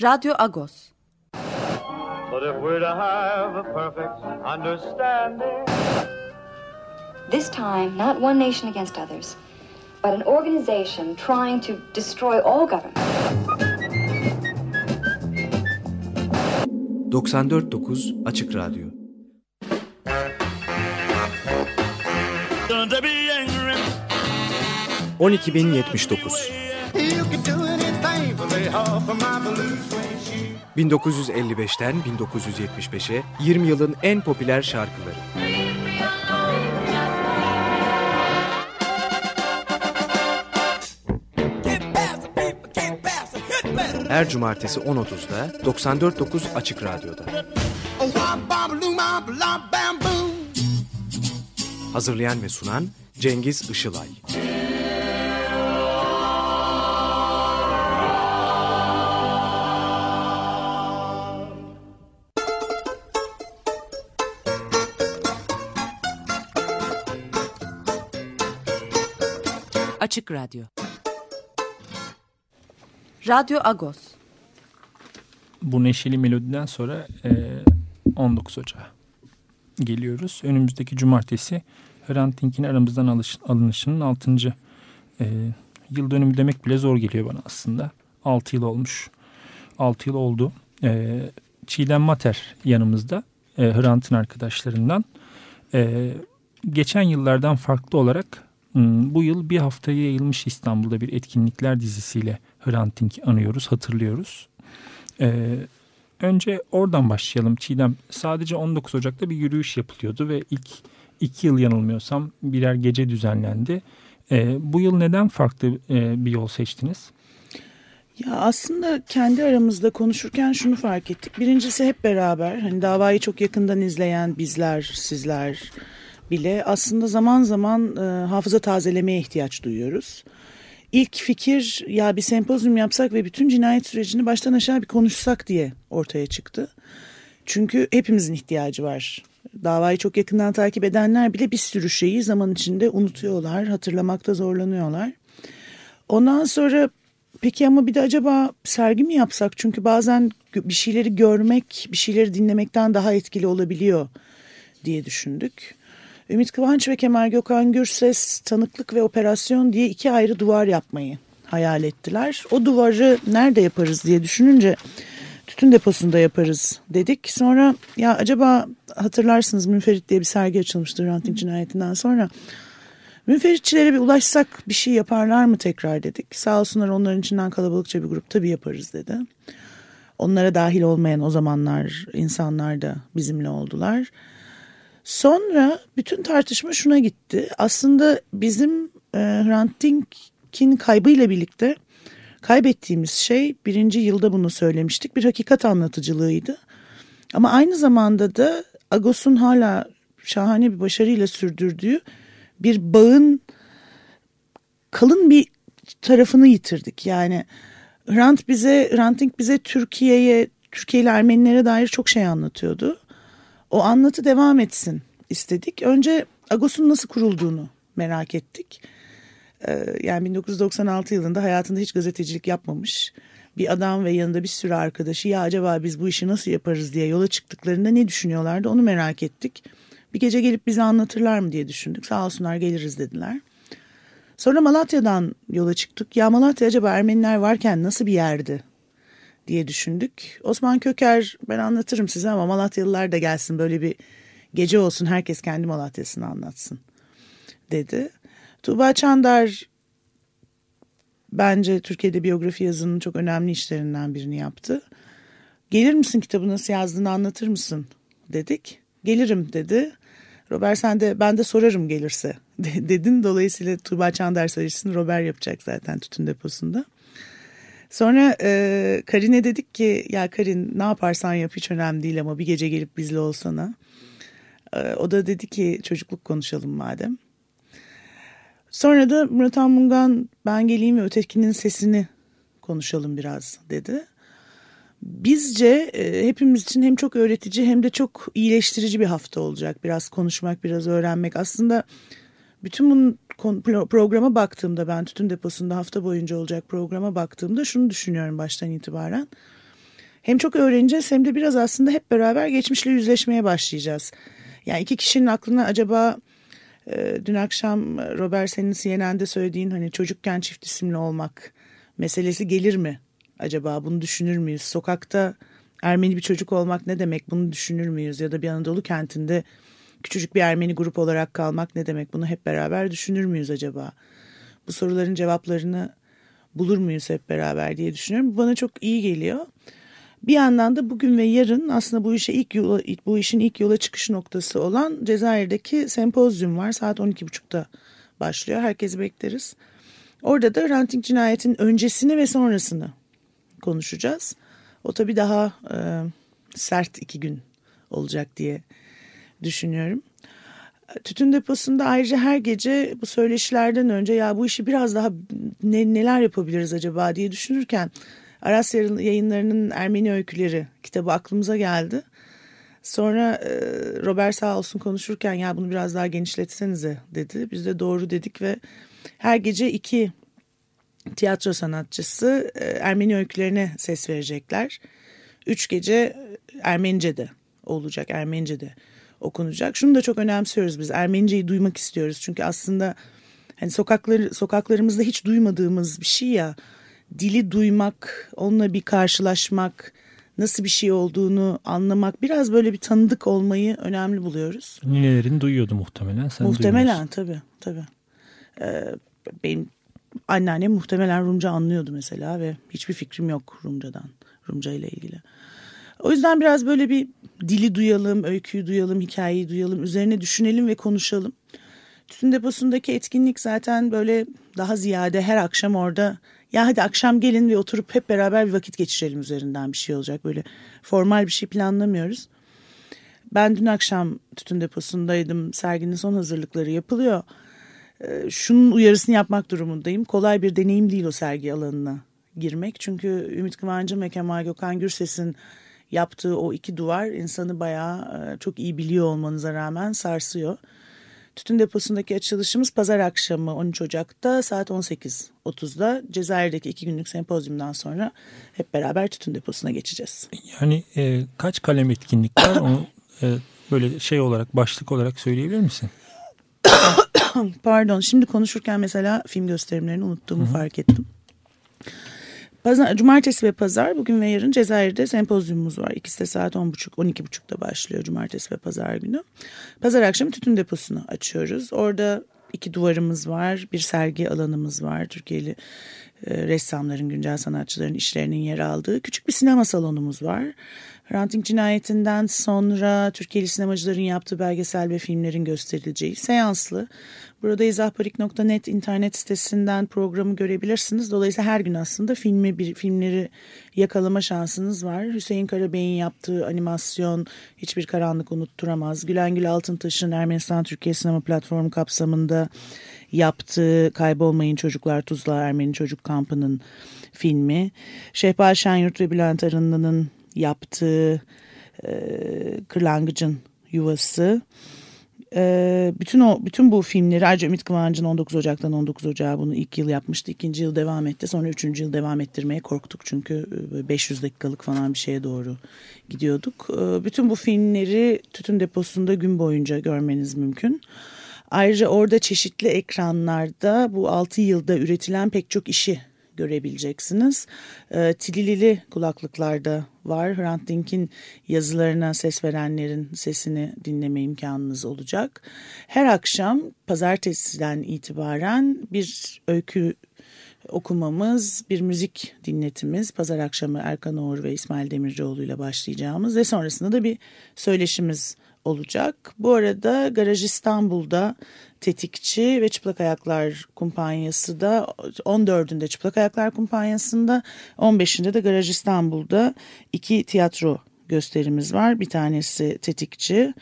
Radyo Agos. But if we're to have a perfect understanding. This time, not one nation against others, but an organization trying to destroy all government. 94.9 Açık Radyo yetmiş dokuz. 1955'ten 1975'e 20 yılın en popüler şarkıları. Her cumartesi 10.30'da 94.9 Açık Radyo'da. Hazırlayan ve sunan Cengiz Işılay. Açık Radyo Radyo Agos Bu neşeli melodiden sonra e, 19 Ocağı geliyoruz. Önümüzdeki cumartesi Hrant Dink'in aramızdan alış, alınışının 6. E, yıl dönümü demek bile zor geliyor bana aslında. 6 yıl olmuş. 6 yıl oldu. E, Çiğdem Mater yanımızda. E, Hrant'ın arkadaşlarından. E, geçen yıllardan farklı olarak bu yıl bir haftaya yayılmış İstanbul'da bir etkinlikler dizisiyle Hrant Dink anıyoruz, hatırlıyoruz. Ee, önce oradan başlayalım Çiğdem. Sadece 19 Ocak'ta bir yürüyüş yapılıyordu ve ilk iki yıl yanılmıyorsam birer gece düzenlendi. Ee, bu yıl neden farklı e, bir yol seçtiniz? Ya aslında kendi aramızda konuşurken şunu fark ettik. Birincisi hep beraber hani davayı çok yakından izleyen bizler, sizler bile aslında zaman zaman e, hafıza tazelemeye ihtiyaç duyuyoruz. İlk fikir ya bir sempozyum yapsak ve bütün cinayet sürecini baştan aşağı bir konuşsak diye ortaya çıktı. Çünkü hepimizin ihtiyacı var. Davayı çok yakından takip edenler bile bir sürü şeyi zaman içinde unutuyorlar, hatırlamakta zorlanıyorlar. Ondan sonra peki ama bir de acaba sergi mi yapsak? Çünkü bazen bir şeyleri görmek, bir şeyleri dinlemekten daha etkili olabiliyor diye düşündük. Ümit Kıvanç ve Kemal Gökhan Gürses tanıklık ve operasyon diye iki ayrı duvar yapmayı hayal ettiler. O duvarı nerede yaparız diye düşününce tütün deposunda yaparız dedik. Sonra ya acaba hatırlarsınız Münferit diye bir sergi açılmıştı Ranting cinayetinden sonra. Münferitçilere bir ulaşsak bir şey yaparlar mı tekrar dedik. Sağ olsunlar onların içinden kalabalıkça bir grup tabii yaparız dedi. Onlara dahil olmayan o zamanlar insanlar da bizimle oldular. Sonra bütün tartışma şuna gitti. Aslında bizim e, Hrant Dink'in kaybıyla birlikte kaybettiğimiz şey birinci yılda bunu söylemiştik. Bir hakikat anlatıcılığıydı. Ama aynı zamanda da Agos'un hala şahane bir başarıyla sürdürdüğü bir bağın kalın bir tarafını yitirdik. Yani Hrant bize, Hrant bize Türkiye'ye, Türkiye ile Ermenilere dair çok şey anlatıyordu. O anlatı devam etsin istedik. Önce Agos'un nasıl kurulduğunu merak ettik. Ee, yani 1996 yılında hayatında hiç gazetecilik yapmamış bir adam ve yanında bir sürü arkadaşı ya acaba biz bu işi nasıl yaparız diye yola çıktıklarında ne düşünüyorlardı onu merak ettik. Bir gece gelip bize anlatırlar mı diye düşündük. Sağ olsunlar geliriz dediler. Sonra Malatya'dan yola çıktık. Ya Malatya acaba Ermeniler varken nasıl bir yerdi diye düşündük. Osman Köker ben anlatırım size ama Malatyalılar da gelsin böyle bir gece olsun herkes kendi Malatya'sını anlatsın dedi. Tuğba Çandar bence Türkiye'de biyografi yazının çok önemli işlerinden birini yaptı. Gelir misin kitabı nasıl yazdığını anlatır mısın dedik. Gelirim dedi. Robert sen de ben de sorarım gelirse (laughs) dedin. Dolayısıyla Tuğba Çandar sayısını Robert yapacak zaten tütün deposunda. Sonra e, Karin'e dedik ki ya Karin ne yaparsan yap hiç önemli değil ama bir gece gelip bizle olsana. E, o da dedi ki çocukluk konuşalım madem. Sonra da Murat Anmungan ben geleyim ve ötekinin sesini konuşalım biraz dedi. Bizce e, hepimiz için hem çok öğretici hem de çok iyileştirici bir hafta olacak. Biraz konuşmak, biraz öğrenmek. Aslında bütün bunun programa baktığımda ben tütün deposunda hafta boyunca olacak programa baktığımda şunu düşünüyorum baştan itibaren. Hem çok öğreneceğiz hem de biraz aslında hep beraber geçmişle yüzleşmeye başlayacağız. Yani iki kişinin aklına acaba e, dün akşam Robert senin CNN'de söylediğin hani çocukken çift isimli olmak meselesi gelir mi? Acaba bunu düşünür müyüz? Sokakta Ermeni bir çocuk olmak ne demek bunu düşünür müyüz? Ya da bir Anadolu kentinde küçücük bir Ermeni grup olarak kalmak ne demek? Bunu hep beraber düşünür müyüz acaba? Bu soruların cevaplarını bulur muyuz hep beraber diye düşünüyorum. Bu bana çok iyi geliyor. Bir yandan da bugün ve yarın aslında bu işe ilk yola, bu işin ilk yola çıkış noktası olan Cezayir'deki sempozyum var. Saat 12.30'da başlıyor. Herkesi bekleriz. Orada da ranting cinayetin öncesini ve sonrasını konuşacağız. O tabii daha e, sert iki gün olacak diye düşünüyorum. Tütün deposunda ayrıca her gece bu söyleşilerden önce ya bu işi biraz daha ne, neler yapabiliriz acaba diye düşünürken Aras yayınlarının Ermeni öyküleri kitabı aklımıza geldi. Sonra e, Robert sağ olsun konuşurken ya bunu biraz daha genişletsenize dedi. Biz de doğru dedik ve her gece iki tiyatro sanatçısı e, Ermeni öykülerine ses verecekler. Üç gece Ermenice'de olacak, Ermenice'de okunacak. Şunu da çok önemsiyoruz biz. Ermeniceyi duymak istiyoruz. Çünkü aslında hani sokakları sokaklarımızda hiç duymadığımız bir şey ya. Dili duymak, onunla bir karşılaşmak, nasıl bir şey olduğunu anlamak, biraz böyle bir tanıdık olmayı önemli buluyoruz. Ninelerin duyuyordu muhtemelen. Sen muhtemelen tabii tabii. E, benim anneannem muhtemelen Rumca anlıyordu mesela ve hiçbir fikrim yok Rumcadan, Rumca ile ilgili. O yüzden biraz böyle bir dili duyalım, öyküyü duyalım, hikayeyi duyalım, üzerine düşünelim ve konuşalım. Tütün deposundaki etkinlik zaten böyle daha ziyade her akşam orada ya hadi akşam gelin ve oturup hep beraber bir vakit geçirelim üzerinden bir şey olacak. Böyle formal bir şey planlamıyoruz. Ben dün akşam tütün deposundaydım. Serginin son hazırlıkları yapılıyor. Ee, şunun uyarısını yapmak durumundayım. Kolay bir deneyim değil o sergi alanına girmek. Çünkü Ümit Kıvancı ve Kemal Gökhan Gürses'in yaptığı o iki duvar insanı bayağı e, çok iyi biliyor olmanıza rağmen sarsıyor. Tütün deposundaki açılışımız pazar akşamı 13 Ocak'ta saat 18.30'da Cezayir'deki iki günlük sempozyumdan sonra hep beraber tütün deposuna geçeceğiz. Yani e, kaç kalem etkinlik var onu e, böyle şey olarak başlık olarak söyleyebilir misin? (coughs) Pardon şimdi konuşurken mesela film gösterimlerini unuttuğumu Hı-hı. fark ettim. Pazar, cumartesi ve pazar bugün ve yarın Cezayir'de sempozyumumuz var. İkisi de saat 10.30 12.30'da başlıyor cumartesi ve pazar günü. Pazar akşamı tütün deposunu açıyoruz. Orada iki duvarımız var, bir sergi alanımız var. Türkiye'li e, ressamların, güncel sanatçıların işlerinin yer aldığı küçük bir sinema salonumuz var. Ranting cinayetinden sonra Türkiye'li sinemacıların yaptığı belgesel ve filmlerin gösterileceği seanslı. Burada izahparik.net internet sitesinden programı görebilirsiniz. Dolayısıyla her gün aslında filmi bir filmleri yakalama şansınız var. Hüseyin Karabey'in yaptığı animasyon Hiçbir Karanlık Unutturamaz. Gülengül Altıntaş'ın Ermenistan Türkiye Sinema Platformu kapsamında yaptığı Kaybolmayın Çocuklar Tuzla Ermeni Çocuk Kampı'nın filmi. Şehbal Şenyurt ve Bülent Arınlı'nın yaptığı e, Kırlangıcın Yuvası. E, bütün o bütün bu filmleri ayrıca Ümit Kıvancı'nın 19 Ocak'tan 19 Ocak'a bunu ilk yıl yapmıştı. ikinci yıl devam etti. Sonra üçüncü yıl devam ettirmeye korktuk. Çünkü 500 e, dakikalık falan bir şeye doğru gidiyorduk. E, bütün bu filmleri tütün deposunda gün boyunca görmeniz mümkün. Ayrıca orada çeşitli ekranlarda bu 6 yılda üretilen pek çok işi görebileceksiniz. E, tililili kulaklıklarda var. Hrant Dink'in yazılarına ses verenlerin sesini dinleme imkanınız olacak. Her akşam pazartesiden itibaren bir öykü okumamız, bir müzik dinletimiz, pazar akşamı Erkan Oğur ve İsmail Demircioğlu ile başlayacağımız ve sonrasında da bir söyleşimiz olacak. Bu arada Garaj İstanbul'da Tetikçi ve Çıplak Ayaklar Kumpanyası da 14'ünde Çıplak Ayaklar Kumpanyası'nda 15'inde de Garaj İstanbul'da iki tiyatro gösterimiz var. Bir tanesi Tetikçi.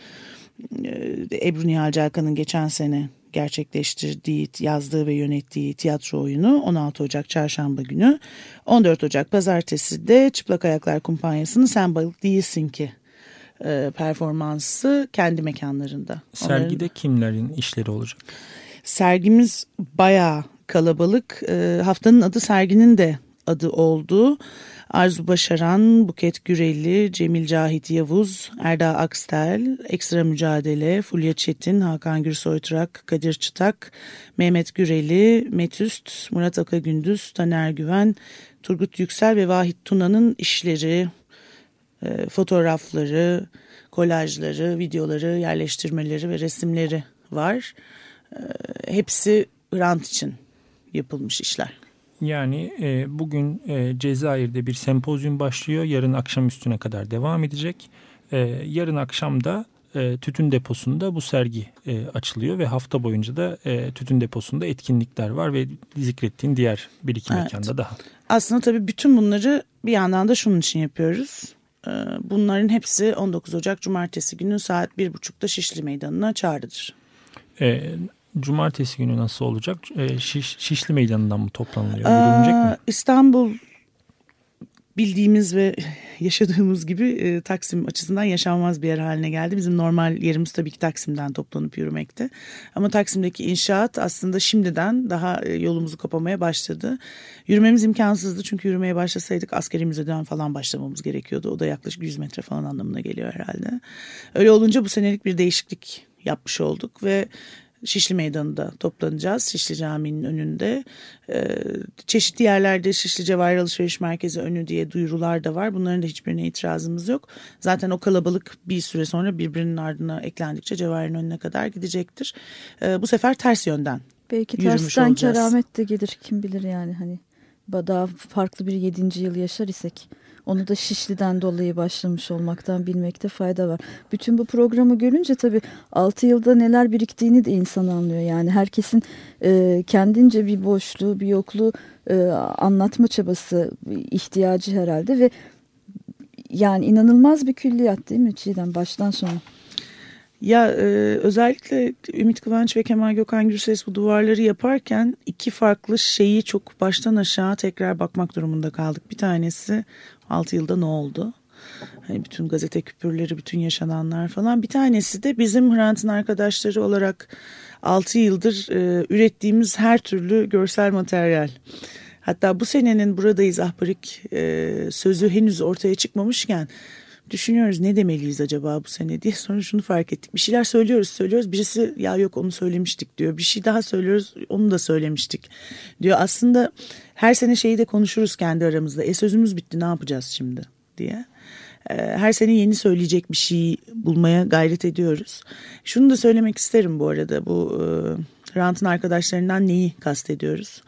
Ee, Ebru Nihal Calkan'ın geçen sene gerçekleştirdiği, yazdığı ve yönettiği tiyatro oyunu 16 Ocak Çarşamba günü. 14 Ocak Pazartesi de Çıplak Ayaklar Kumpanyası'nın Sen Balık Değilsin Ki e, performansı kendi mekanlarında. Sergide Onların... kimlerin işleri olacak? Sergimiz bayağı kalabalık. E, haftanın adı serginin de adı oldu. Arzu Başaran, Buket Güreli, Cemil Cahit Yavuz, Erda Akstel, Ekstra Mücadele, Fulya Çetin, Hakan Gürsoytrak, Kadir Çıtak, Mehmet Güreli, Metüst, Murat Akagündüz, Taner Güven, Turgut Yüksel ve Vahit Tuna'nın işleri, e, fotoğrafları, kolajları, videoları, yerleştirmeleri ve resimleri var. E, hepsi rant için yapılmış işler. Yani e, bugün e, Cezayir'de bir sempozyum başlıyor. Yarın akşam üstüne kadar devam edecek. E, yarın akşam da e, tütün deposunda bu sergi e, açılıyor ve hafta boyunca da e, tütün deposunda etkinlikler var ve zikrettiğin diğer bir iki evet. mekanda daha. Aslında tabii bütün bunları bir yandan da şunun için yapıyoruz. Ee, bunların hepsi 19 Ocak Cumartesi günü saat 1.30'da Şişli Meydanı'na çağrıdır. E, Cumartesi günü nasıl olacak? E, Şiş, Şişli Meydanı'ndan mı toplanılıyor? Yürünecek mi? İstanbul bildiğimiz ve yaşadığımız gibi e, Taksim açısından yaşanmaz bir yer haline geldi. Bizim normal yerimiz tabii ki Taksim'den toplanıp yürümekte. Ama Taksim'deki inşaat aslında şimdiden daha e, yolumuzu kapamaya başladı. Yürümemiz imkansızdı çünkü yürümeye başlasaydık askeri müzeden falan başlamamız gerekiyordu. O da yaklaşık 100 metre falan anlamına geliyor herhalde. Öyle olunca bu senelik bir değişiklik yapmış olduk ve Şişli Meydanı'nda toplanacağız. Şişli Camii'nin önünde. Ee, çeşitli yerlerde Şişli Cevahir Alışveriş Merkezi önü diye duyurular da var. Bunların da hiçbirine itirazımız yok. Zaten o kalabalık bir süre sonra birbirinin ardına eklendikçe Cevahir'in önüne kadar gidecektir. Ee, bu sefer ters yönden Belki tersten olacağız. keramet de gelir kim bilir yani hani daha farklı bir yedinci yıl yaşar isek onu da Şişli'den dolayı başlamış olmaktan bilmekte fayda var. Bütün bu programı görünce tabii 6 yılda neler biriktiğini de insan anlıyor. Yani herkesin e, kendince bir boşluğu, bir yokluğu e, anlatma çabası, ihtiyacı herhalde ve yani inanılmaz bir külliyat değil mi Çiğdem baştan sona? Ya e, özellikle Ümit Kıvanç ve Kemal Gökhan Gürses bu duvarları yaparken iki farklı şeyi çok baştan aşağı tekrar bakmak durumunda kaldık. Bir tanesi 6 yılda ne oldu? Hani bütün gazete küpürleri, bütün yaşananlar falan. Bir tanesi de bizim Hrant'ın arkadaşları olarak 6 yıldır e, ürettiğimiz her türlü görsel materyal. Hatta bu senenin buradayız ahbarik e, sözü henüz ortaya çıkmamışken düşünüyoruz ne demeliyiz acaba bu sene diye sonra şunu fark ettik. Bir şeyler söylüyoruz söylüyoruz birisi ya yok onu söylemiştik diyor. Bir şey daha söylüyoruz onu da söylemiştik diyor. Aslında her sene şeyi de konuşuruz kendi aramızda. E sözümüz bitti ne yapacağız şimdi diye. E, her sene yeni söyleyecek bir şey bulmaya gayret ediyoruz. Şunu da söylemek isterim bu arada bu... Rant'ın arkadaşlarından neyi kastediyoruz?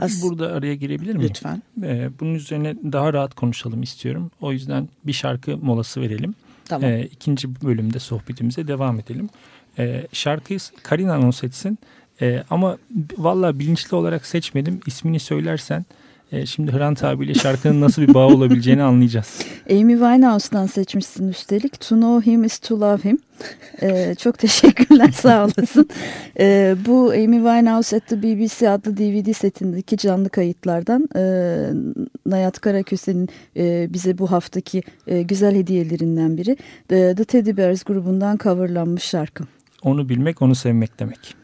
As Burada araya girebilir miyim? Lütfen. Ee, bunun üzerine daha rahat konuşalım istiyorum. O yüzden bir şarkı molası verelim. Tamam. Ee, ikinci bölümde sohbetimize devam edelim. Ee, şarkıyı Karin anons etsin. Ee, ama valla bilinçli olarak seçmedim. İsmini söylersen e, şimdi Hrant abiyle şarkının nasıl bir bağ olabileceğini anlayacağız. (laughs) Amy Winehouse'dan seçmişsin üstelik. To know him is to love him. Ee, çok teşekkürler sağ olasın. Ee, bu Amy Winehouse at the BBC adlı DVD setindeki canlı kayıtlardan e, Nayat Karaköse'nin e, bize bu haftaki e, güzel hediyelerinden biri. The, The Teddy Bears grubundan coverlanmış şarkı. Onu bilmek, onu sevmek demek.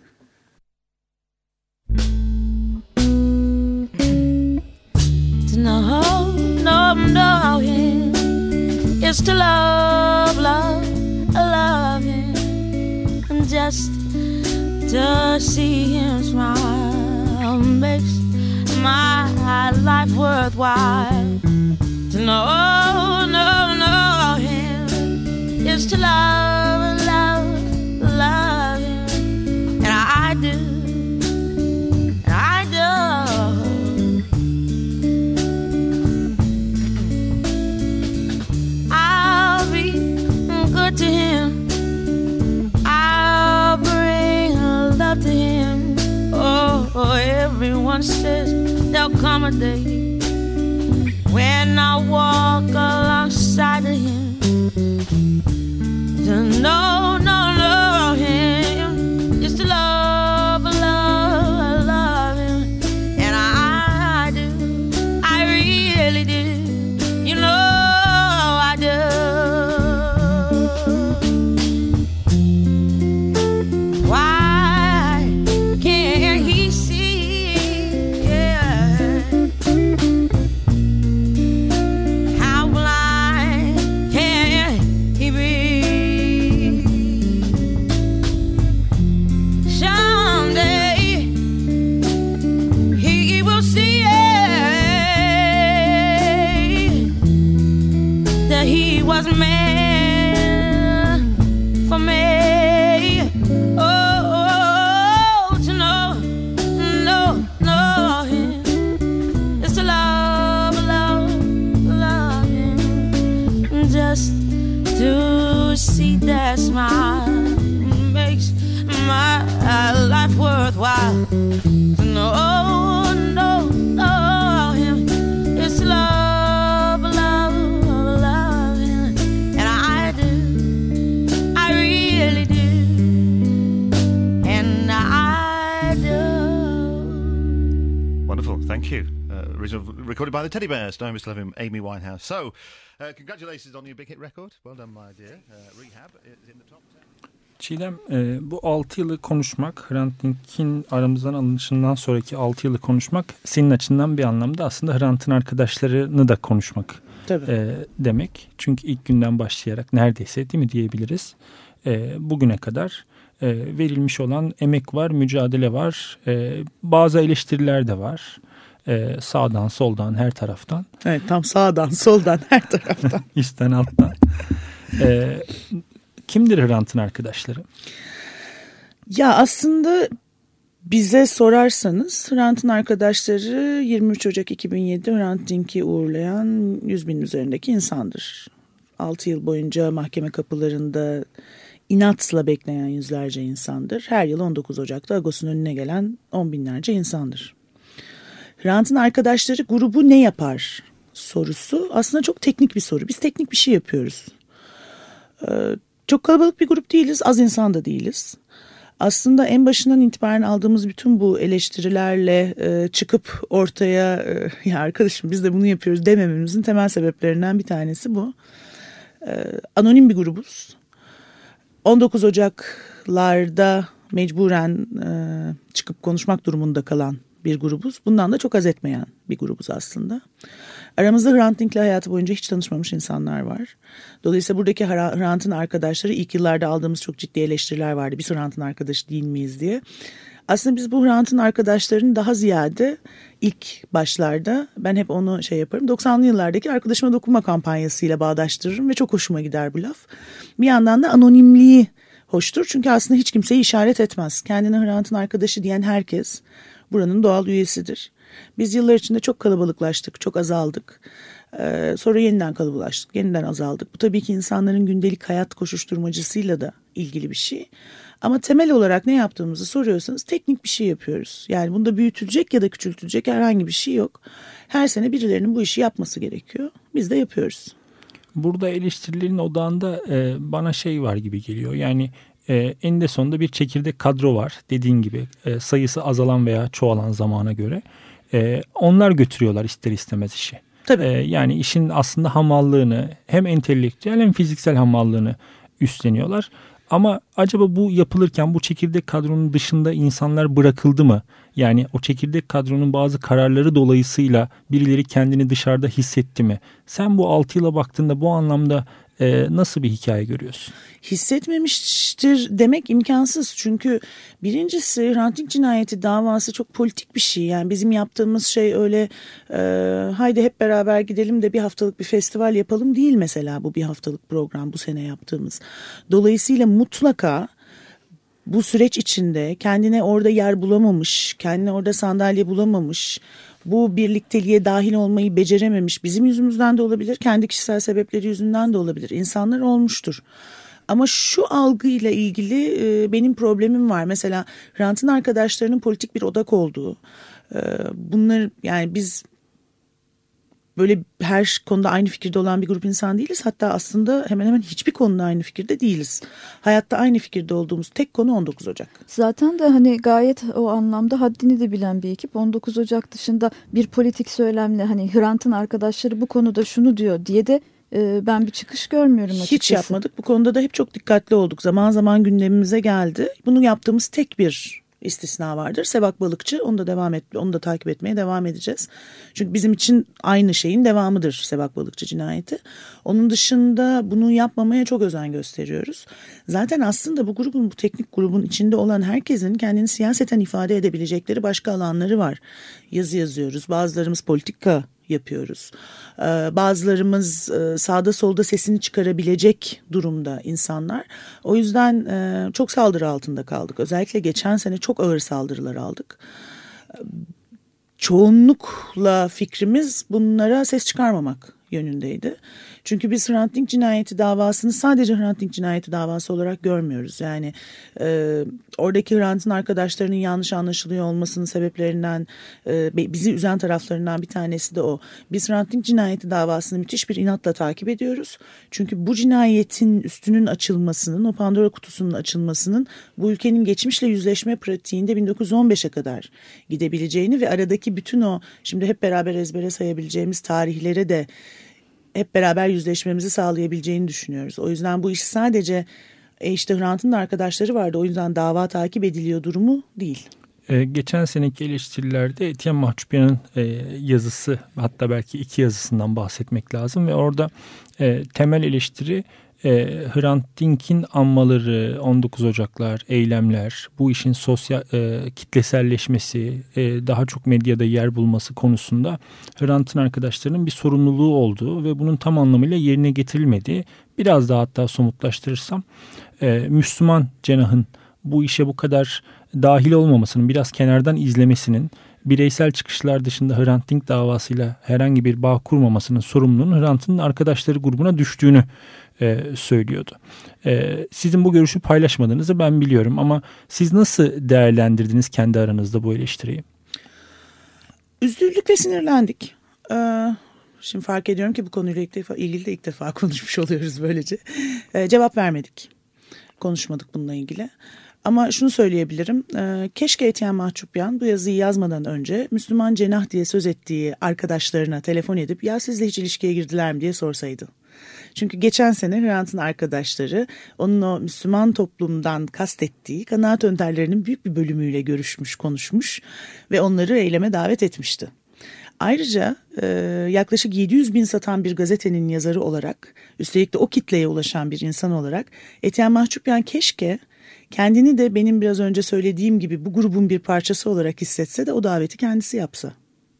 To know, know, know him is to love, love, love him. And just to see him smile makes my life worthwhile. To know, know, know him is to love, to him. I'll bring love to him. Oh, oh, everyone says there'll come a day when I walk alongside of him. To know, know, know him is to love, was made. Recorded by the Teddy Bears, starring Mr. Levin, Amy Winehouse. So, uh, congratulations on your big hit record. Well done, my dear. Uh, Rehab is in the top 10. Çiğdem e, bu 6 yılı konuşmak, Hrant Dink'in aramızdan alınışından sonraki 6 yılı konuşmak senin açından bir anlamda aslında Hrant'ın arkadaşlarını da konuşmak Tabii. e, demek. Çünkü ilk günden başlayarak neredeyse değil mi diyebiliriz. E, bugüne kadar e, verilmiş olan emek var, mücadele var, e, bazı eleştiriler de var. E, sağdan, soldan, her taraftan. Evet tam sağdan soldan her taraftan. (laughs) Üstten alttan. E, kimdir Hrant'ın arkadaşları? Ya aslında Bize sorarsanız Hrant'ın arkadaşları 23 Ocak 2007 Hrant Dink'i uğurlayan 100 bin üzerindeki insandır. 6 yıl boyunca mahkeme kapılarında inatla bekleyen yüzlerce insandır. Her yıl 19 Ocak'ta Agos'un önüne gelen on binlerce insandır. Hrant'ın arkadaşları grubu ne yapar sorusu aslında çok teknik bir soru. Biz teknik bir şey yapıyoruz. Ee, çok kalabalık bir grup değiliz, az insan da değiliz. Aslında en başından itibaren aldığımız bütün bu eleştirilerle e, çıkıp ortaya e, (laughs) ya arkadaşım biz de bunu yapıyoruz demememizin temel sebeplerinden bir tanesi bu. E, anonim bir grubuz. 19 Ocak'larda mecburen e, çıkıp konuşmak durumunda kalan bir grubuz. Bundan da çok az etmeyen bir grubuz aslında. Aramızda Hrant Dink'le hayatı boyunca hiç tanışmamış insanlar var. Dolayısıyla buradaki Hrant'ın arkadaşları ilk yıllarda aldığımız çok ciddi eleştiriler vardı. Biz Hrant'ın arkadaşı değil miyiz diye. Aslında biz bu Hrant'ın arkadaşlarını daha ziyade ilk başlarda ben hep onu şey yaparım. 90'lı yıllardaki arkadaşıma dokunma kampanyasıyla bağdaştırırım ve çok hoşuma gider bu laf. Bir yandan da anonimliği hoştur. Çünkü aslında hiç kimseyi işaret etmez. Kendine Hrant'ın arkadaşı diyen herkes buranın doğal üyesidir. Biz yıllar içinde çok kalabalıklaştık, çok azaldık. Ee, sonra yeniden kalabalıklaştık, yeniden azaldık. Bu tabii ki insanların gündelik hayat koşuşturmacısıyla da ilgili bir şey. Ama temel olarak ne yaptığımızı soruyorsanız teknik bir şey yapıyoruz. Yani bunda büyütülecek ya da küçültülecek herhangi bir şey yok. Her sene birilerinin bu işi yapması gerekiyor. Biz de yapıyoruz. Burada eleştirilerin odağında e, bana şey var gibi geliyor. Yani e, eninde sonunda bir çekirdek kadro var. Dediğin gibi e, sayısı azalan veya çoğalan zamana göre. E, onlar götürüyorlar ister istemez işi. Tabii. E, yani işin aslında hamallığını hem entelektüel hem fiziksel hamallığını üstleniyorlar. Ama acaba bu yapılırken bu çekirdek kadronun dışında insanlar bırakıldı mı? Yani o çekirdek kadronun bazı kararları dolayısıyla birileri kendini dışarıda hissetti mi? Sen bu 6 yıla baktığında bu anlamda e, nasıl bir hikaye görüyorsun? Hissetmemiştir demek imkansız. Çünkü birincisi ranting cinayeti davası çok politik bir şey. Yani bizim yaptığımız şey öyle e, haydi hep beraber gidelim de bir haftalık bir festival yapalım değil mesela bu bir haftalık program bu sene yaptığımız. Dolayısıyla mutlaka bu süreç içinde kendine orada yer bulamamış, kendine orada sandalye bulamamış, bu birlikteliğe dahil olmayı becerememiş bizim yüzümüzden de olabilir, kendi kişisel sebepleri yüzünden de olabilir. İnsanlar olmuştur. Ama şu algıyla ilgili e, benim problemim var. Mesela Rant'ın arkadaşlarının politik bir odak olduğu. E, bunlar yani biz böyle her konuda aynı fikirde olan bir grup insan değiliz. Hatta aslında hemen hemen hiçbir konuda aynı fikirde değiliz. Hayatta aynı fikirde olduğumuz tek konu 19 Ocak. Zaten de hani gayet o anlamda haddini de bilen bir ekip. 19 Ocak dışında bir politik söylemle hani Hrant'ın arkadaşları bu konuda şunu diyor diye de e, ben bir çıkış görmüyorum açıkçası. Hiç yapmadık. Bu konuda da hep çok dikkatli olduk. Zaman zaman gündemimize geldi. Bunu yaptığımız tek bir istisna vardır. Sebak Balıkçı onu da devam et, onu da takip etmeye devam edeceğiz. Çünkü bizim için aynı şeyin devamıdır Sebak Balıkçı cinayeti. Onun dışında bunu yapmamaya çok özen gösteriyoruz. Zaten aslında bu grubun, bu teknik grubun içinde olan herkesin kendini siyaseten ifade edebilecekleri başka alanları var. Yazı yazıyoruz. Bazılarımız politika yapıyoruz. Ee, bazılarımız e, sağda solda sesini çıkarabilecek durumda insanlar. O yüzden e, çok saldırı altında kaldık. Özellikle geçen sene çok ağır saldırılar aldık. Çoğunlukla fikrimiz bunlara ses çıkarmamak yönündeydi. Çünkü biz Hrant Dink cinayeti davasını sadece Hrant Dink cinayeti davası olarak görmüyoruz. Yani e, oradaki Hrant'ın arkadaşlarının yanlış anlaşılıyor olmasının sebeplerinden e, bizi üzen taraflarından bir tanesi de o. Biz Hrant Dink cinayeti davasını müthiş bir inatla takip ediyoruz. Çünkü bu cinayetin üstünün açılmasının, o Pandora kutusunun açılmasının bu ülkenin geçmişle yüzleşme pratiğinde 1915'e kadar gidebileceğini ve aradaki bütün o şimdi hep beraber ezbere sayabileceğimiz tarihlere de hep beraber yüzleşmemizi sağlayabileceğini düşünüyoruz. O yüzden bu iş sadece e, işte Hrant'ın da arkadaşları vardı o yüzden dava takip ediliyor durumu değil. Ee, geçen seneki eleştirilerde Etienne Mahçupyan'ın e, yazısı hatta belki iki yazısından bahsetmek lazım ve orada e, temel eleştiri e, Hrant Dink'in anmaları, 19 Ocaklar, eylemler, bu işin sosyal e, kitleselleşmesi, e, daha çok medyada yer bulması konusunda Hrant'ın arkadaşlarının bir sorumluluğu olduğu ve bunun tam anlamıyla yerine getirilmediği, biraz daha hatta somutlaştırırsam e, Müslüman cenahın bu işe bu kadar dahil olmamasının, biraz kenardan izlemesinin, bireysel çıkışlar dışında Hrant Dink davasıyla herhangi bir bağ kurmamasının sorumluluğunun Hrant'ın arkadaşları grubuna düştüğünü e, söylüyordu. E, sizin bu görüşü paylaşmadığınızı ben biliyorum ama siz nasıl değerlendirdiniz kendi aranızda bu eleştiriyi? Üzüldük ve sinirlendik. Ee, şimdi fark ediyorum ki bu konuyla ilk defa, ilgili de ilk defa (laughs) konuşmuş oluyoruz böylece. Ee, cevap vermedik. Konuşmadık bununla ilgili. Ama şunu söyleyebilirim. E, keşke Etiyen Mahçupyan bu yazıyı yazmadan önce Müslüman cenah diye söz ettiği arkadaşlarına telefon edip ya sizle hiç ilişkiye girdiler mi diye sorsaydı. Çünkü geçen sene Hrant'ın arkadaşları onun o Müslüman toplumdan kastettiği kanaat önderlerinin büyük bir bölümüyle görüşmüş, konuşmuş ve onları eyleme davet etmişti. Ayrıca e, yaklaşık 700 bin satan bir gazetenin yazarı olarak, üstelik de o kitleye ulaşan bir insan olarak Etiyen Mahçupyan keşke kendini de benim biraz önce söylediğim gibi bu grubun bir parçası olarak hissetse de o daveti kendisi yapsa.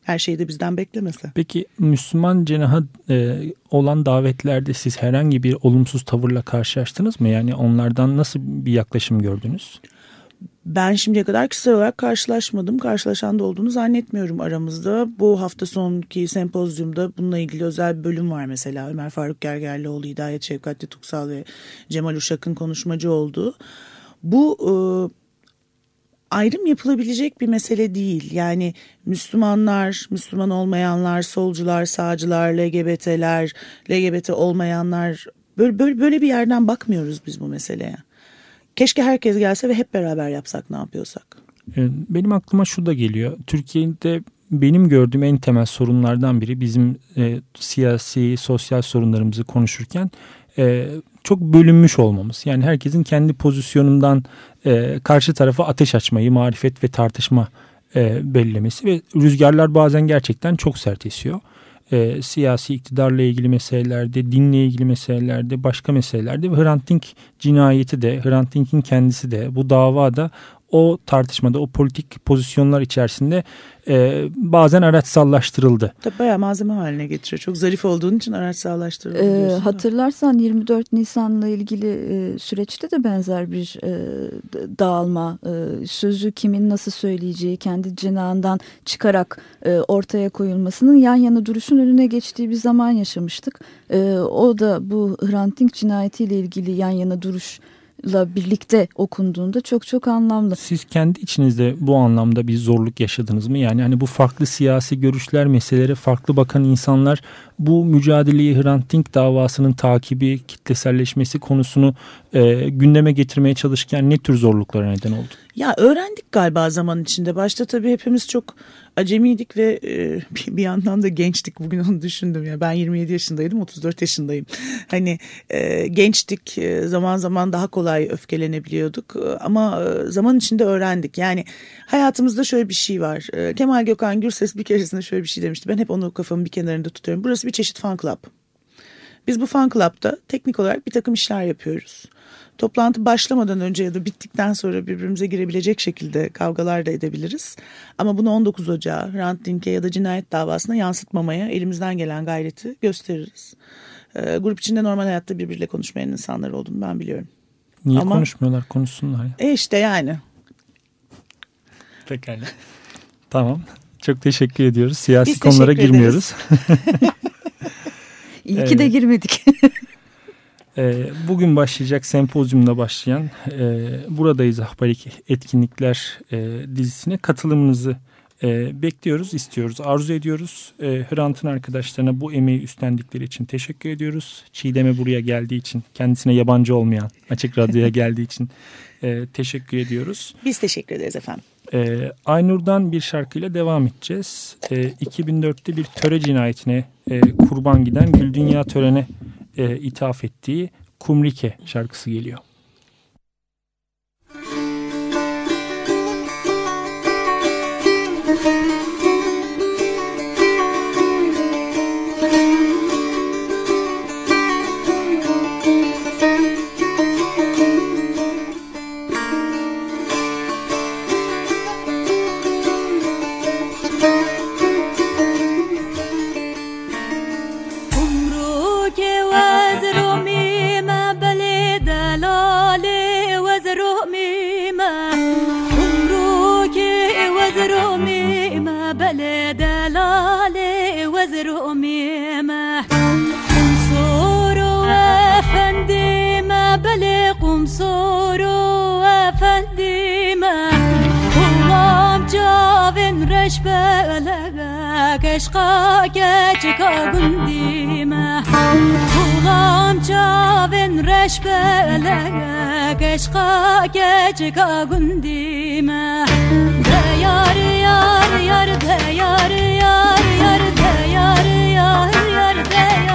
Her şeyi de bizden beklemese. Peki Müslüman cenaha e, olan davetlerde siz herhangi bir olumsuz tavırla karşılaştınız mı? Yani onlardan nasıl bir yaklaşım gördünüz? Ben şimdiye kadar kişisel olarak karşılaşmadım. Karşılaşan da olduğunu zannetmiyorum aramızda. Bu hafta sonki sempozyumda bununla ilgili özel bir bölüm var mesela. Ömer Faruk Gergerlioğlu, Hidayet Şefkatli Tuksal ve Cemal Uşak'ın konuşmacı olduğu. Bu e, ayrım yapılabilecek bir mesele değil. Yani Müslümanlar, Müslüman olmayanlar, solcular, sağcılar, LGBT'ler, LGBT olmayanlar böyle, böyle, böyle bir yerden bakmıyoruz biz bu meseleye. Keşke herkes gelse ve hep beraber yapsak ne yapıyorsak. E, benim aklıma şu da geliyor. Türkiye'de benim gördüğüm en temel sorunlardan biri bizim e, siyasi, sosyal sorunlarımızı konuşurken e, çok bölünmüş olmamız. Yani herkesin kendi pozisyonundan e, karşı tarafa ateş açmayı, marifet ve tartışma e, belirlemesi ve rüzgarlar bazen gerçekten çok sert esiyor. E, siyasi iktidarla ilgili meselelerde, dinle ilgili meselelerde, başka meselelerde ve Hrant Dink cinayeti de, Hrant Dink'in kendisi de bu davada o tartışmada, o politik pozisyonlar içerisinde e, bazen araçsallaştırıldı. Tabii bayağı malzeme haline getiriyor. Çok zarif olduğun için araçsallaştırıldı. Ee, hatırlarsan 24 Nisan'la ilgili e, süreçte de benzer bir e, dağılma, e, sözü kimin nasıl söyleyeceği, kendi cenahından çıkarak e, ortaya koyulmasının yan yana duruşun önüne geçtiği bir zaman yaşamıştık. E, o da bu Hrant Dink cinayetiyle ilgili yan yana duruş birlikte okunduğunda çok çok anlamlı. Siz kendi içinizde bu anlamda bir zorluk yaşadınız mı? Yani hani bu farklı siyasi görüşler, meselelere farklı bakan insanlar bu mücadeleyi Hrant Dink davasının takibi, kitleselleşmesi konusunu e, gündeme getirmeye çalışırken ne tür zorluklara neden oldu? Ya öğrendik galiba zaman içinde. Başta tabii hepimiz çok acemiydik ve e, (laughs) bir yandan da gençtik. Bugün onu düşündüm ya. Ben 27 yaşındaydım, 34 yaşındayım. Hani e, gençtik, e, zaman zaman daha kolay öfkelenebiliyorduk. E, ama e, zaman içinde öğrendik. Yani hayatımızda şöyle bir şey var. Kemal Gökhan Gürses bir keresinde şöyle bir şey demişti. Ben hep onu kafamın bir kenarında tutuyorum. Burası bir çeşit fan club. Biz bu fan club'da teknik olarak bir takım işler yapıyoruz toplantı başlamadan önce ya da bittikten sonra birbirimize girebilecek şekilde kavgalar da edebiliriz. Ama bunu 19 Ocağı Hrant Dink'e ya da cinayet davasına yansıtmamaya elimizden gelen gayreti gösteririz. E, grup içinde normal hayatta birbiriyle konuşmayan insanlar olduğunu ben biliyorum. Niye Ama, konuşmuyorlar konuşsunlar ya. E işte yani. Pekala. tamam. Çok teşekkür ediyoruz. Siyasi Biz konulara girmiyoruz. (laughs) İyi ki de girmedik. (laughs) Ee, bugün başlayacak sempozyumda başlayan e, Buradayız Ahbalik Etkinlikler e, dizisine katılımınızı e, bekliyoruz, istiyoruz, arzu ediyoruz. Hrant'ın arkadaşlarına bu emeği üstlendikleri için teşekkür ediyoruz. Çiğdem'e buraya geldiği için, kendisine yabancı olmayan Açık Radyo'ya (laughs) geldiği için teşekkür ediyoruz. Biz teşekkür ederiz efendim. E, Aynur'dan bir şarkıyla devam edeceğiz. E, 2004'te bir töre cinayetine e, kurban giden Gül Dünya Törene e, ithaf ettiği Kumrike şarkısı geliyor. Eşka geçika gündime Kulağım çavin reşbelek Eşka geçika gündime De yar yar yar de yar yar yar de yar yar yar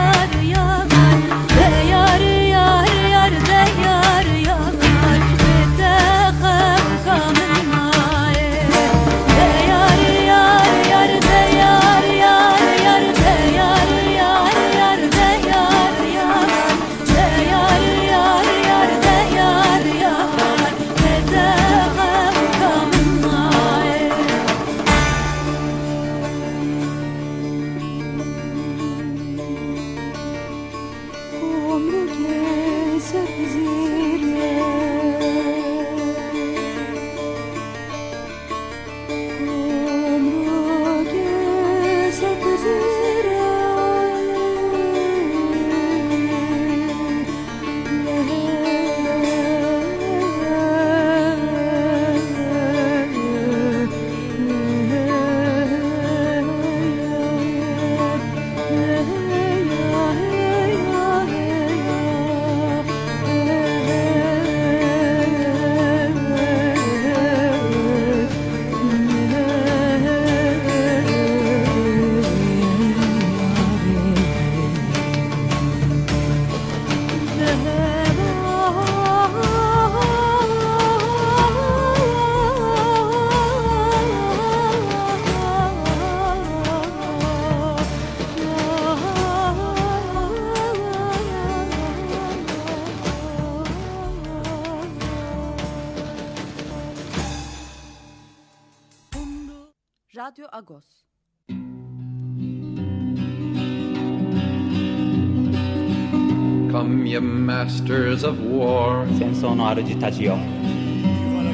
Tachio.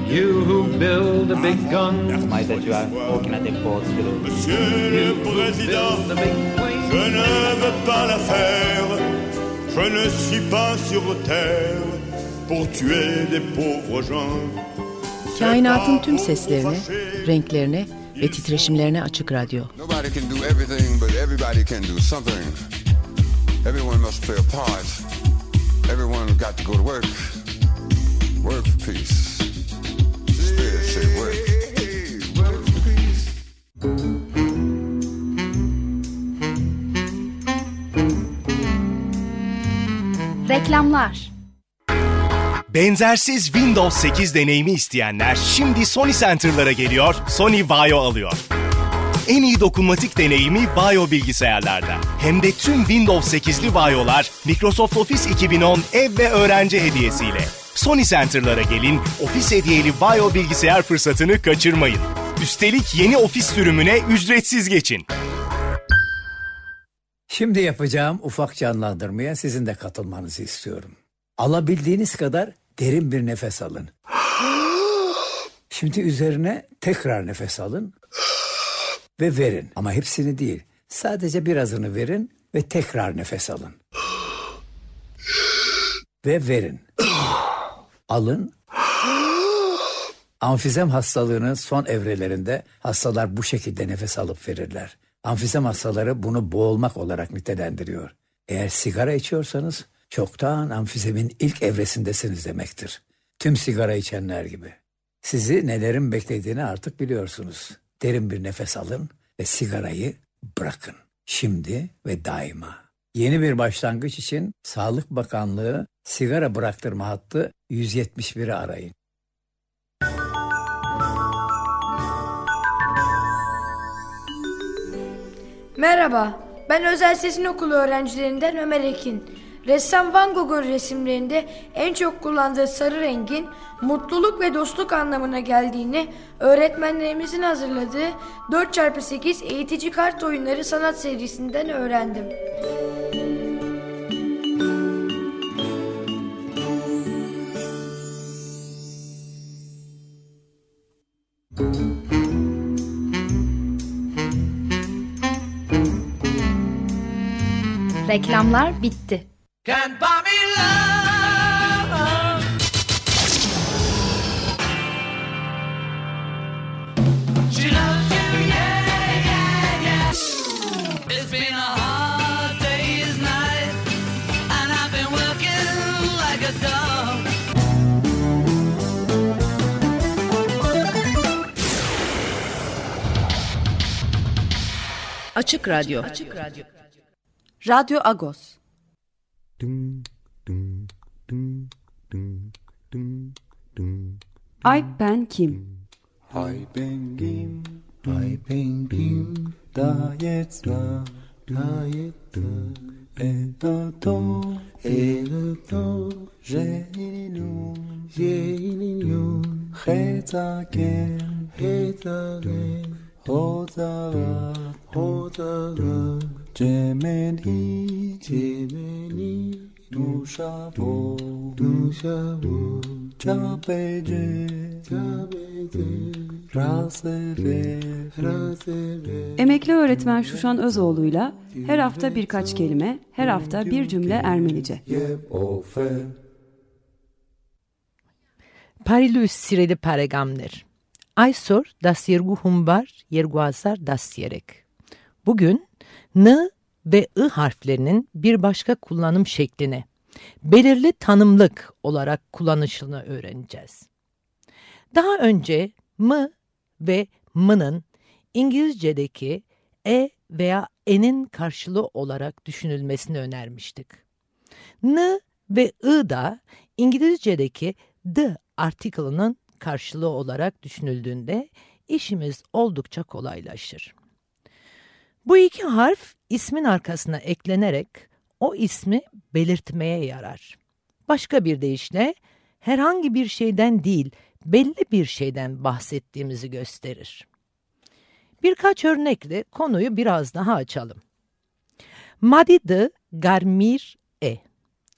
You who build the big guns. Monsieur le Président, je ne veux pas la faire. Je ne suis pas sur terre pour tuer des pauvres gens. Kainatın tüm seslerine, renklerine ve titreşimlerine açık radyo. Nobody can do everything, but everybody can do something. Everyone must play a part. Everyone got to go to work. Work peace. Spirit say work. Work for peace. Reklamlar. Benzersiz Windows 8 deneyimi isteyenler şimdi Sony Center'lara geliyor, Sony Vaio alıyor. En iyi dokunmatik deneyimi Vaio bilgisayarlarda. Hem de tüm Windows 8'li Vaio'lar Microsoft Office 2010 ev ve öğrenci hediyesiyle. Sony Center'lara gelin, ofis hediyeli Vaio bilgisayar fırsatını kaçırmayın. Üstelik yeni ofis sürümüne ücretsiz geçin. Şimdi yapacağım ufak canlandırmaya sizin de katılmanızı istiyorum. Alabildiğiniz kadar derin bir nefes alın. Şimdi üzerine tekrar nefes alın ve verin. Ama hepsini değil. Sadece birazını verin ve tekrar nefes alın. Ve verin. Alın. (gasps) Amfizem hastalığının son evrelerinde hastalar bu şekilde nefes alıp verirler. Amfizem hastaları bunu boğulmak olarak nitelendiriyor. Eğer sigara içiyorsanız çoktan amfizemin ilk evresindesiniz demektir. Tüm sigara içenler gibi. Sizi nelerin beklediğini artık biliyorsunuz. Derin bir nefes alın ve sigarayı bırakın. Şimdi ve daima. Yeni bir başlangıç için Sağlık Bakanlığı sigara bıraktırma hattı 171'i arayın. Merhaba, ben Özel Sesin Okulu öğrencilerinden Ömer Ekin. Ressam Van Gogh'un resimlerinde en çok kullandığı sarı rengin mutluluk ve dostluk anlamına geldiğini öğretmenlerimizin hazırladığı 4x8 eğitici kart oyunları sanat serisinden öğrendim. Reklamlar bitti. Can't buy me love. Açık Radyo. Açık Radyo. Radyo Agos. Ay ben kim? Ay ben kim? Ay ben kim? Da jetzt da, da jetzt da. Et da to, et da to. J'ai une union, j'ai une union. 호다가 제메리 제메리 누샤보 누샤보 자베제 자베제 Emekli öğretmen Şuşan Özoğlu'yla her hafta birkaç kelime, her hafta bir cümle Ermenice. Parilüs sireli paregamler. Aysor das yerguhum var, yerguazar das yerek. Bugün N ve I harflerinin bir başka kullanım şekline, belirli tanımlık olarak kullanışını öğreneceğiz. Daha önce M ve M'nın İngilizce'deki E veya N'in karşılığı olarak düşünülmesini önermiştik. N ve I da İngilizce'deki the article'ının karşılığı olarak düşünüldüğünde işimiz oldukça kolaylaşır. Bu iki harf ismin arkasına eklenerek o ismi belirtmeye yarar. Başka bir deyişle herhangi bir şeyden değil, belli bir şeyden bahsettiğimizi gösterir. Birkaç örnekle konuyu biraz daha açalım. Madide garmir e.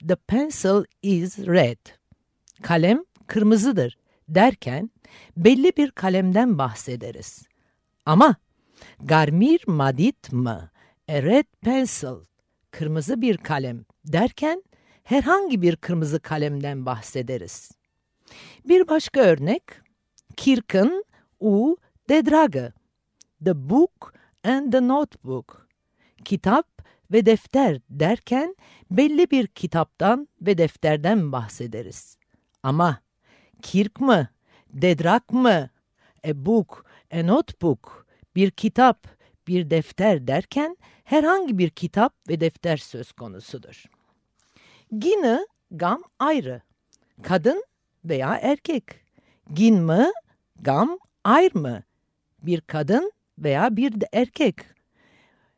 The pencil is red. Kalem kırmızıdır derken belli bir kalemden bahsederiz. Ama garmir madit mı? A red pencil. Kırmızı bir kalem derken herhangi bir kırmızı kalemden bahsederiz. Bir başka örnek, Kirken u de Drage. The book and the notebook. Kitap ve defter derken belli bir kitaptan ve defterden bahsederiz. Ama kirk mı, dedrak mı, a book, a notebook, bir kitap, bir defter derken herhangi bir kitap ve defter söz konusudur. Gini, gam ayrı. Kadın veya erkek. Gin mı, gam ayr mı? Bir kadın veya bir de erkek.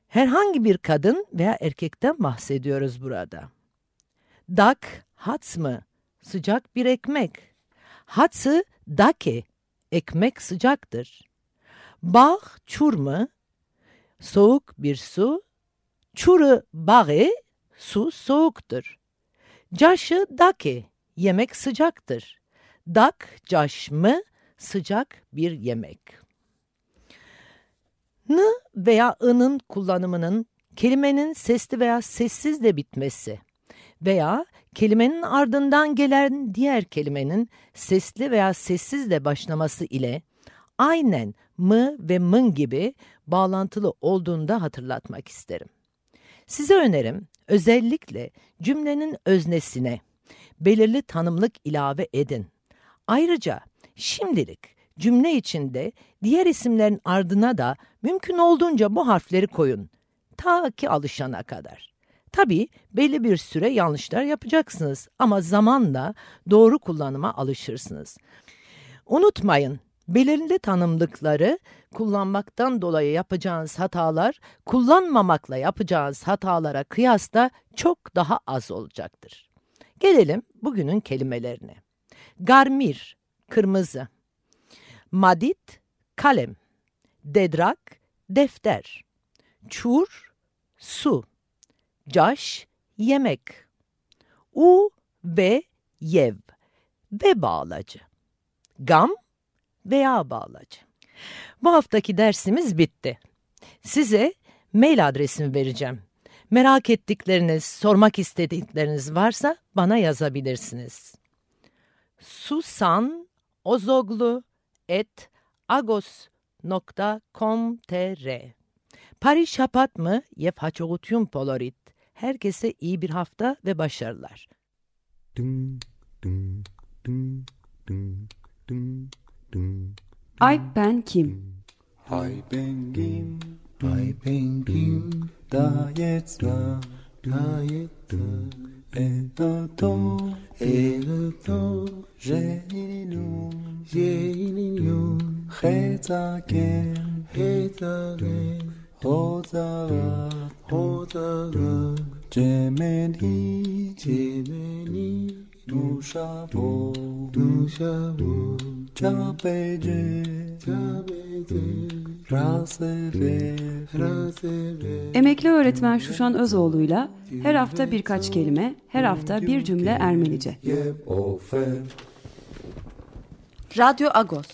Herhangi bir kadın veya erkekten bahsediyoruz burada. Dak, hats mı? Sıcak bir ekmek. Hatsı, dake, ekmek sıcaktır. Bağ, çur mu? Soğuk bir su. Çuru bağı, su soğuktur. Caşı dake, yemek sıcaktır. Dak, caş mı? Sıcak bir yemek. N veya ı'nın kullanımının kelimenin sesli veya sessiz de bitmesi veya kelimenin ardından gelen diğer kelimenin sesli veya sessiz de başlaması ile aynen mı ve mın gibi bağlantılı olduğunda hatırlatmak isterim. Size önerim özellikle cümlenin öznesine belirli tanımlık ilave edin. Ayrıca şimdilik cümle içinde diğer isimlerin ardına da mümkün olduğunca bu harfleri koyun. Ta ki alışana kadar. Tabii belli bir süre yanlışlar yapacaksınız ama zamanla doğru kullanıma alışırsınız. Unutmayın, belirli tanımlıkları kullanmaktan dolayı yapacağınız hatalar, kullanmamakla yapacağınız hatalara kıyasla çok daha az olacaktır. Gelelim bugünün kelimelerine. Garmir, kırmızı. Madit, kalem. Dedrak, defter. Çur, su. Caş, yemek. U ve yev ve bağlacı. Gam veya bağlacı. Bu haftaki dersimiz bitti. Size mail adresimi vereceğim. Merak ettikleriniz, sormak istedikleriniz varsa bana yazabilirsiniz. Susan Ozoglu et agos.com.tr Paris şapat mı? Yef haçoğutyum polorit. Herkese iyi bir hafta ve başarılar. Ay ben kim? Ay ben kim? Hai bem bim da jetzt da da jetzt da e da to e da to je inun je inun Chetaken Chetaken Hotara Hotara Gemeni Gemeni Nushavo Nushavo Çapece Çapece Emekli öğretmen Şuşan Özoğlu'yla her hafta birkaç kelime, her hafta bir cümle Ermenice. Radyo Agos.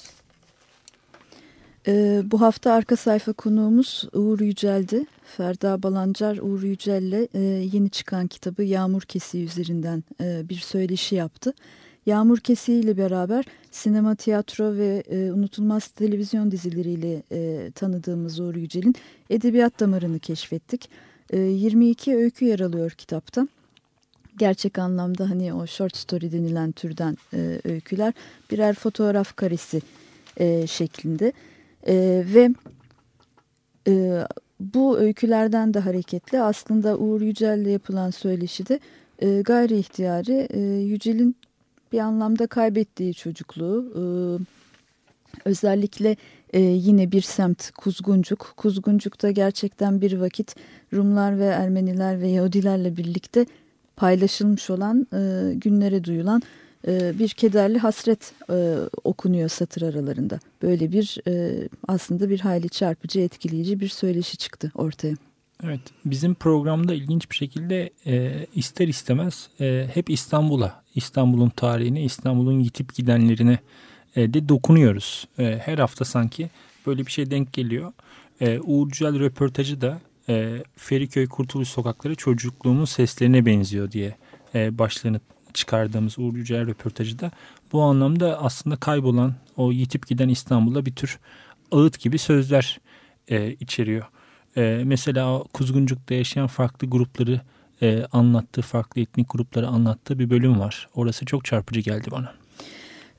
Ee, bu hafta arka sayfa konuğumuz Uğur Yücel'di. Ferda Balancar Uğur Yücel'le e, yeni çıkan kitabı Yağmur Kesiği üzerinden e, bir söyleşi yaptı. Yağmur Kesiği ile beraber sinema, tiyatro ve e, unutulmaz televizyon dizileriyle e, tanıdığımız Uğur Yücel'in edebiyat damarını keşfettik. E, 22 öykü yer alıyor kitapta gerçek anlamda hani o short story denilen türden e, öyküler birer fotoğraf karesi e, şeklinde e, ve e, bu öykülerden de hareketli aslında Uğur Yücel'le yapılan söyleşide e, gayri ihtiyari e, Yücel'in bir anlamda kaybettiği çocukluğu özellikle e, yine bir semt Kuzguncuk. Kuzguncuk'ta gerçekten bir vakit Rumlar ve Ermeniler ve Yahudilerle birlikte paylaşılmış olan e, günlere duyulan e, bir kederli hasret e, okunuyor satır aralarında. Böyle bir e, aslında bir hayli çarpıcı etkileyici bir söyleşi çıktı ortaya. Evet bizim programda ilginç bir şekilde e, ister istemez e, hep İstanbul'a, İstanbul'un tarihine, İstanbul'un yitip gidenlerine e, de dokunuyoruz. E, her hafta sanki böyle bir şey denk geliyor. E, Uğur Cüel röportajı da e, Feriköy Kurtuluş Sokakları çocukluğumun seslerine benziyor diye e, başlığını çıkardığımız Uğur Yücel röportajı da bu anlamda aslında kaybolan o yitip giden İstanbul'a bir tür ağıt gibi sözler e, içeriyor. E, mesela Kuzguncuk'ta yaşayan farklı grupları e, anlattığı, farklı etnik grupları anlattığı bir bölüm var. Orası çok çarpıcı geldi bana.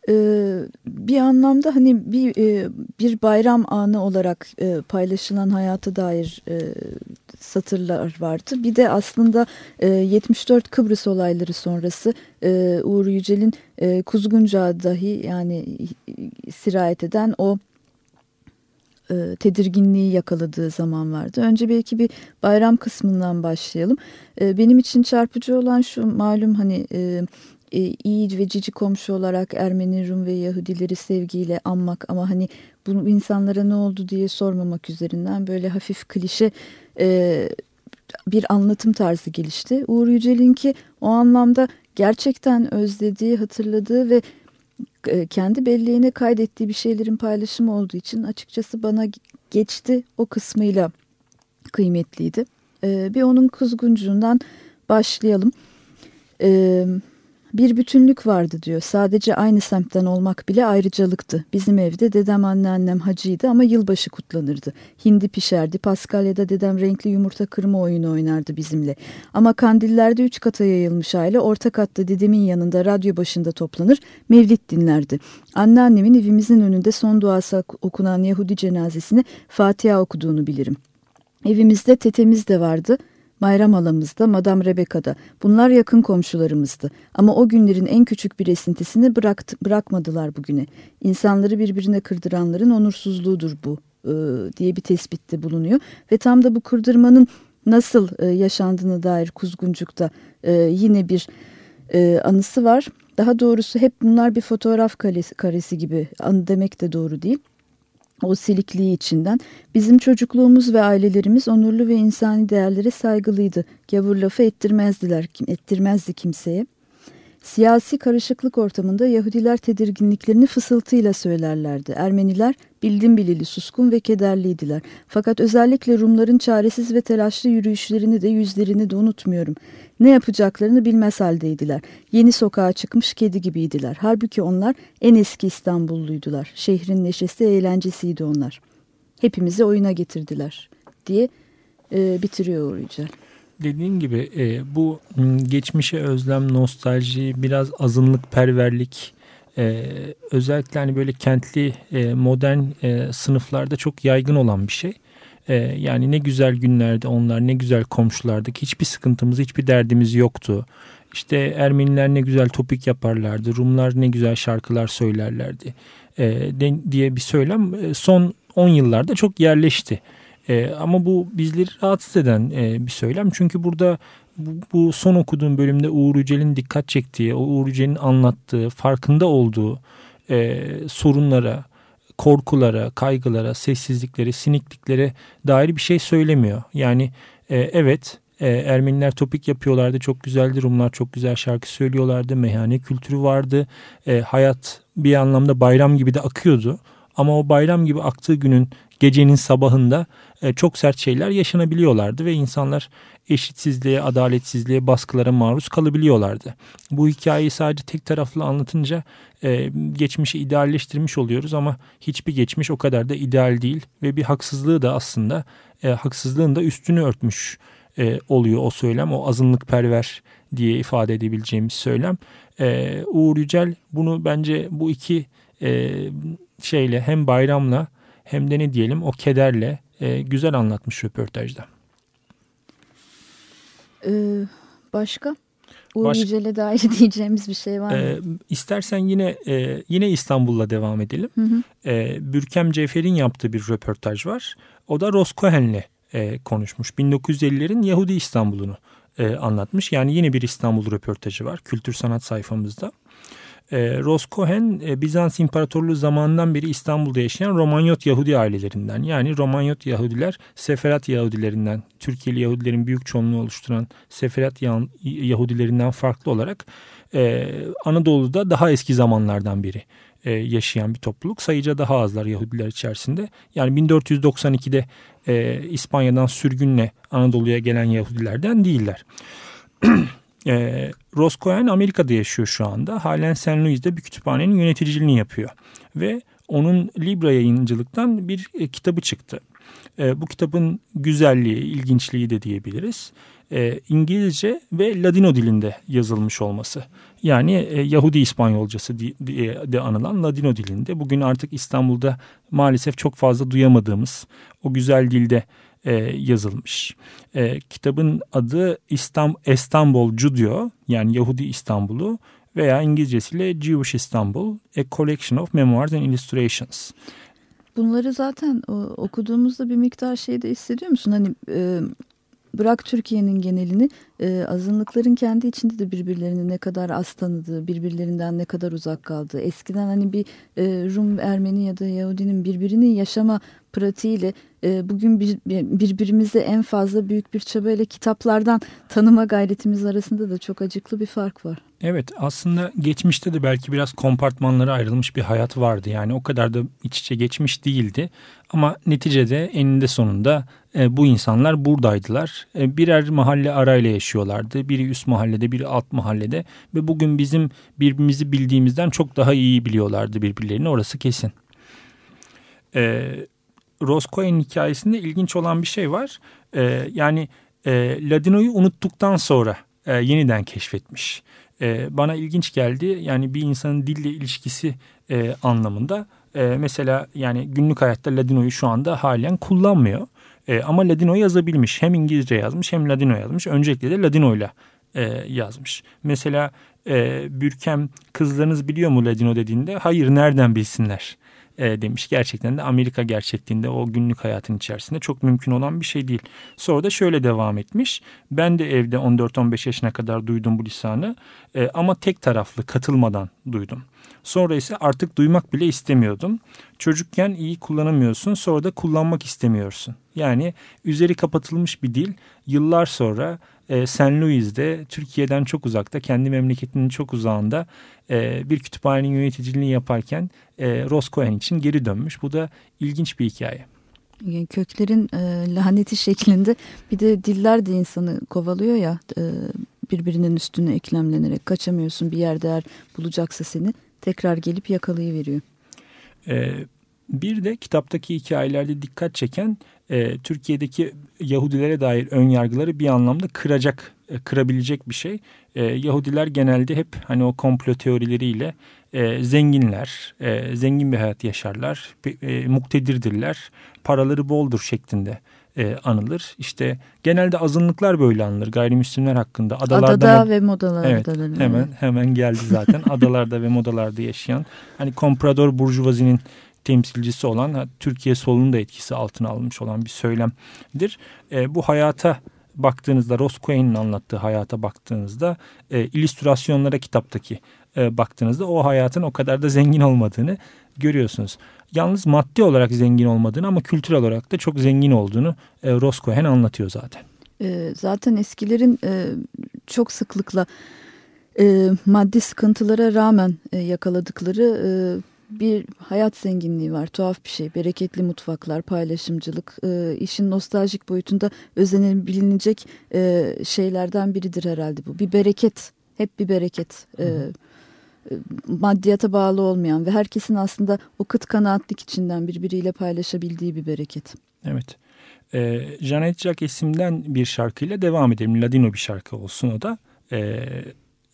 Ee, bir anlamda hani bir e, bir bayram anı olarak e, paylaşılan hayata dair e, satırlar vardı. Bir de aslında 74 Kıbrıs olayları sonrası Uğur Yücel'in Kuzguncağı dahi yani sirayet eden o tedirginliği yakaladığı zaman vardı. Önce belki bir bayram kısmından başlayalım. Benim için çarpıcı olan şu malum hani e, iyi ve cici komşu olarak Ermeni, Rum ve Yahudileri sevgiyle anmak ama hani bu insanlara ne oldu diye sormamak üzerinden böyle hafif klişe e, bir anlatım tarzı gelişti. Uğur Yücel'inki o anlamda gerçekten özlediği, hatırladığı ve e, kendi belleğine kaydettiği bir şeylerin paylaşımı olduğu için açıkçası bana geçti o kısmıyla kıymetliydi. E, bir onun kuzguncuğundan başlayalım. Evet bir bütünlük vardı diyor. Sadece aynı semtten olmak bile ayrıcalıktı. Bizim evde dedem anneannem hacıydı ama yılbaşı kutlanırdı. Hindi pişerdi. Paskalya'da dedem renkli yumurta kırma oyunu oynardı bizimle. Ama kandillerde üç kata yayılmış aile orta katta dedemin yanında radyo başında toplanır mevlit dinlerdi. Anneannemin evimizin önünde son duası okunan Yahudi cenazesini Fatiha okuduğunu bilirim. Evimizde tetemiz de vardı. Bayram alamızda, Madame Rebecca'da. Bunlar yakın komşularımızdı. Ama o günlerin en küçük bir esintisini bıraktı, bırakmadılar bugüne. İnsanları birbirine kırdıranların onursuzluğudur bu e, diye bir tespitte bulunuyor. Ve tam da bu kırdırmanın nasıl e, yaşandığına dair Kuzguncuk'ta e, yine bir e, anısı var. Daha doğrusu hep bunlar bir fotoğraf karesi gibi anı demek de doğru değil o silikliği içinden. Bizim çocukluğumuz ve ailelerimiz onurlu ve insani değerlere saygılıydı. Gavur lafı ettirmezdiler, ettirmezdi kimseye. Siyasi karışıklık ortamında Yahudiler tedirginliklerini fısıltıyla söylerlerdi. Ermeniler bildim bilili suskun ve kederliydiler. Fakat özellikle Rumların çaresiz ve telaşlı yürüyüşlerini de yüzlerini de unutmuyorum. Ne yapacaklarını bilmez haldeydiler. Yeni sokağa çıkmış kedi gibiydiler. Halbuki onlar en eski İstanbulluydular. Şehrin neşesi, eğlencesiydi onlar. Hepimizi oyuna getirdiler diye e, bitiriyor Uğur dediğin gibi e, bu geçmişe özlem, nostalji, biraz azınlık perverlik e, özellikle hani böyle kentli e, modern e, sınıflarda çok yaygın olan bir şey. E, yani ne güzel günlerde onlar ne güzel komşulardık. Hiçbir sıkıntımız hiçbir derdimiz yoktu. İşte Ermeniler ne güzel topik yaparlardı. Rumlar ne güzel şarkılar söylerlerdi. E, de, diye bir söylem e, son 10 yıllarda çok yerleşti. E, ama bu bizleri rahatsız eden e, bir söylem. Çünkü burada bu, bu son okuduğum bölümde Uğur Yücel'in dikkat çektiği, Uğur Yücel'in anlattığı, farkında olduğu e, sorunlara, korkulara, kaygılara, sessizliklere, sinikliklere dair bir şey söylemiyor. Yani e, evet e, Ermeniler topik yapıyorlardı, çok güzeldi. Rumlar çok güzel şarkı söylüyorlardı, meyhane kültürü vardı. E, hayat bir anlamda bayram gibi de akıyordu. Ama o bayram gibi aktığı günün gecenin sabahında e, çok sert şeyler yaşanabiliyorlardı ve insanlar eşitsizliğe, adaletsizliğe, baskılara maruz kalabiliyorlardı. Bu hikayeyi sadece tek taraflı anlatınca e, geçmişi idealleştirmiş oluyoruz ama hiçbir geçmiş o kadar da ideal değil ve bir haksızlığı da aslında e, haksızlığın da üstünü örtmüş e, oluyor o söylem. O azınlık perver diye ifade edebileceğimiz söylem. Uğur Yücel bunu bence bu iki şeyle hem bayramla hem de ne diyelim o kederle e, güzel anlatmış röportajda. Ee, başka? Uğur Baş- Yücel'e dair (laughs) diyeceğimiz bir şey var mı? E, istersen yine e, yine İstanbul'la devam edelim. Hı hı. E, Bürkem Cefer'in yaptığı bir röportaj var. O da Ross Cohen'le e, konuşmuş. 1950'lerin Yahudi İstanbul'unu e, anlatmış. Yani yine bir İstanbul röportajı var kültür sanat sayfamızda. E, Ross Cohen e, Bizans İmparatorluğu zamanından beri İstanbul'da yaşayan Romanyot Yahudi ailelerinden. Yani Romanyot Yahudiler Seferat Yahudilerinden, Türkiye'li Yahudilerin büyük çoğunluğu oluşturan Seferat Yah- Yahudilerinden farklı olarak e, Anadolu'da daha eski zamanlardan beri e, yaşayan bir topluluk. Sayıca daha azlar Yahudiler içerisinde. Yani 1492'de e, İspanya'dan sürgünle Anadolu'ya gelen Yahudilerden değiller. (clears throat) e, Ross Cohen Amerika'da yaşıyor şu anda. Halen St. Louis'de bir kütüphanenin yöneticiliğini yapıyor. Ve onun Libra yayıncılıktan bir e, kitabı çıktı. E, bu kitabın güzelliği, ilginçliği de diyebiliriz. E, İngilizce ve Ladino dilinde yazılmış olması. Yani e, Yahudi İspanyolcası di- diye de anılan Ladino dilinde. Bugün artık İstanbul'da maalesef çok fazla duyamadığımız o güzel dilde e, yazılmış. E, kitabın adı İstam İstanbul Judio yani Yahudi İstanbul'u veya İngilizcesiyle Jewish Istanbul, A Collection of Memoirs and Illustrations. Bunları zaten o, okuduğumuzda bir miktar şeyde hissediyor musun? Hani e, bırak Türkiye'nin genelini e, azınlıkların kendi içinde de birbirlerini ne kadar az tanıdığı, birbirlerinden ne kadar uzak kaldığı. Eskiden hani bir e, Rum, Ermeni ya da Yahudinin birbirini yaşama pratiğiyle e, bugün bir, birbirimizi en fazla büyük bir çabayla kitaplardan tanıma gayretimiz arasında da çok acıklı bir fark var. Evet aslında geçmişte de belki biraz kompartmanlara ayrılmış bir hayat vardı. Yani o kadar da iç içe geçmiş değildi. Ama neticede eninde sonunda e, bu insanlar buradaydılar. E, birer mahalle arayla yaşıyorlardı. Biri üst mahallede biri alt mahallede. Ve bugün bizim birbirimizi bildiğimizden çok daha iyi biliyorlardı birbirlerini orası kesin. E, Roscoe'nin hikayesinde ilginç olan bir şey var. E, yani e, Ladino'yu unuttuktan sonra e, yeniden keşfetmiş e, bana ilginç geldi. Yani bir insanın dille ilişkisi e, anlamında e, mesela yani günlük hayatta Ladino'yu şu anda halen kullanmıyor. E, ama Ladino yazabilmiş. Hem İngilizce yazmış hem Ladino yazmış. Öncelikle de Ladino'yla e, yazmış. Mesela e, Bürkem kızlarınız biliyor mu Ladino dediğinde hayır nereden bilsinler e, demiş. Gerçekten de Amerika gerçekliğinde o günlük hayatın içerisinde çok mümkün olan bir şey değil. Sonra da şöyle devam etmiş. Ben de evde 14-15 yaşına kadar duydum bu lisanı e, ama tek taraflı katılmadan duydum. Sonra ise artık duymak bile istemiyordum. Çocukken iyi kullanamıyorsun sonra da kullanmak istemiyorsun. Yani üzeri kapatılmış bir dil yıllar sonra e, St. Louis'de Türkiye'den çok uzakta kendi memleketinin çok uzağında e, bir kütüphanenin yöneticiliğini yaparken e, Ross Cohen için geri dönmüş. Bu da ilginç bir hikaye. Köklerin e, laneti şeklinde bir de diller de insanı kovalıyor ya e, birbirinin üstüne eklemlenerek kaçamıyorsun bir yerde eğer bulacaksa seni tekrar gelip yakalayıveriyor. E, bir de kitaptaki hikayelerde dikkat çeken e, Türkiye'deki Yahudilere dair ön yargıları bir anlamda kıracak, e, kırabilecek bir şey. E, Yahudiler genelde hep hani o komplo teorileriyle e, zenginler, e, zengin bir hayat yaşarlar, e, muktedirdirler, paraları boldur şeklinde e, anılır. İşte genelde azınlıklar böyle anılır gayrimüslimler hakkında. Adalarda Adada ve modalarda. Evet hemen hemen geldi zaten. (laughs) Adalarda ve modalarda yaşayan hani komprador burjuvazinin temsilcisi olan Türkiye solunun da etkisi altına alınmış olan bir söylemdir. E, bu hayata baktığınızda Ross Cohen'in anlattığı hayata baktığınızda e, illüstrasyonlara kitaptaki e, baktığınızda o hayatın o kadar da zengin olmadığını görüyorsunuz. Yalnız maddi olarak zengin olmadığını ama kültürel olarak da çok zengin olduğunu e, Ross Cohen anlatıyor zaten. E, zaten eskilerin e, çok sıklıkla e, maddi sıkıntılara rağmen e, yakaladıkları e, bir hayat zenginliği var. Tuhaf bir şey. Bereketli mutfaklar, paylaşımcılık, e, işin nostaljik boyutunda özenebilinecek e, şeylerden biridir herhalde bu. Bir bereket, hep bir bereket. E, e, maddiyata bağlı olmayan ve herkesin aslında o kıt kanaatlik içinden birbiriyle paylaşabildiği bir bereket. Evet. E, Janet Jacques'imden bir şarkıyla devam edelim. Ladino bir şarkı olsun o da. E,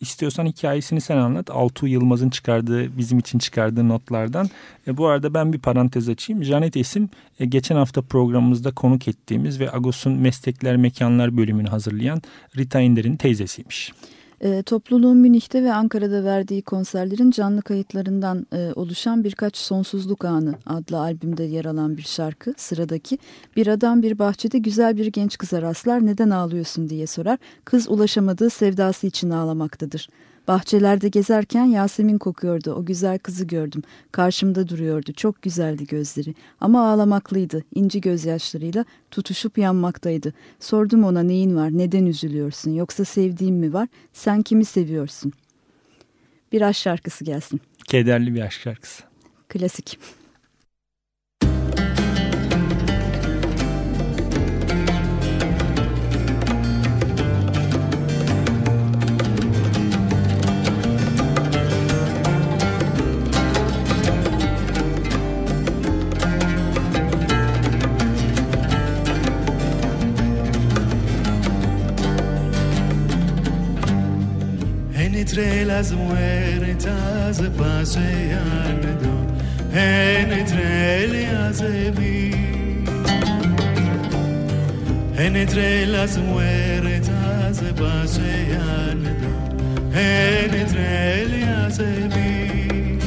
İstiyorsan hikayesini sen anlat. Altuğ Yılmaz'ın çıkardığı, bizim için çıkardığı notlardan. E, bu arada ben bir parantez açayım. Janet Esim e, geçen hafta programımızda konuk ettiğimiz ve Agos'un Meslekler Mekanlar bölümünü hazırlayan Rita Ender'in teyzesiymiş. E, topluluğun Münih'te ve Ankara'da verdiği konserlerin canlı kayıtlarından e, oluşan birkaç Sonsuzluk Anı adlı albümde yer alan bir şarkı sıradaki. Bir adam bir bahçede güzel bir genç kıza rastlar neden ağlıyorsun diye sorar. Kız ulaşamadığı sevdası için ağlamaktadır. Bahçelerde gezerken Yasemin kokuyordu. O güzel kızı gördüm. Karşımda duruyordu. Çok güzeldi gözleri. Ama ağlamaklıydı. İnci gözyaşlarıyla tutuşup yanmaktaydı. Sordum ona neyin var? Neden üzülüyorsun? Yoksa sevdiğin mi var? Sen kimi seviyorsun? Bir aşk şarkısı gelsin. Kederli bir aşk şarkısı. Klasik. Entre las muertas paseando entre ellas vi entre las muertas paseando entre ellas vi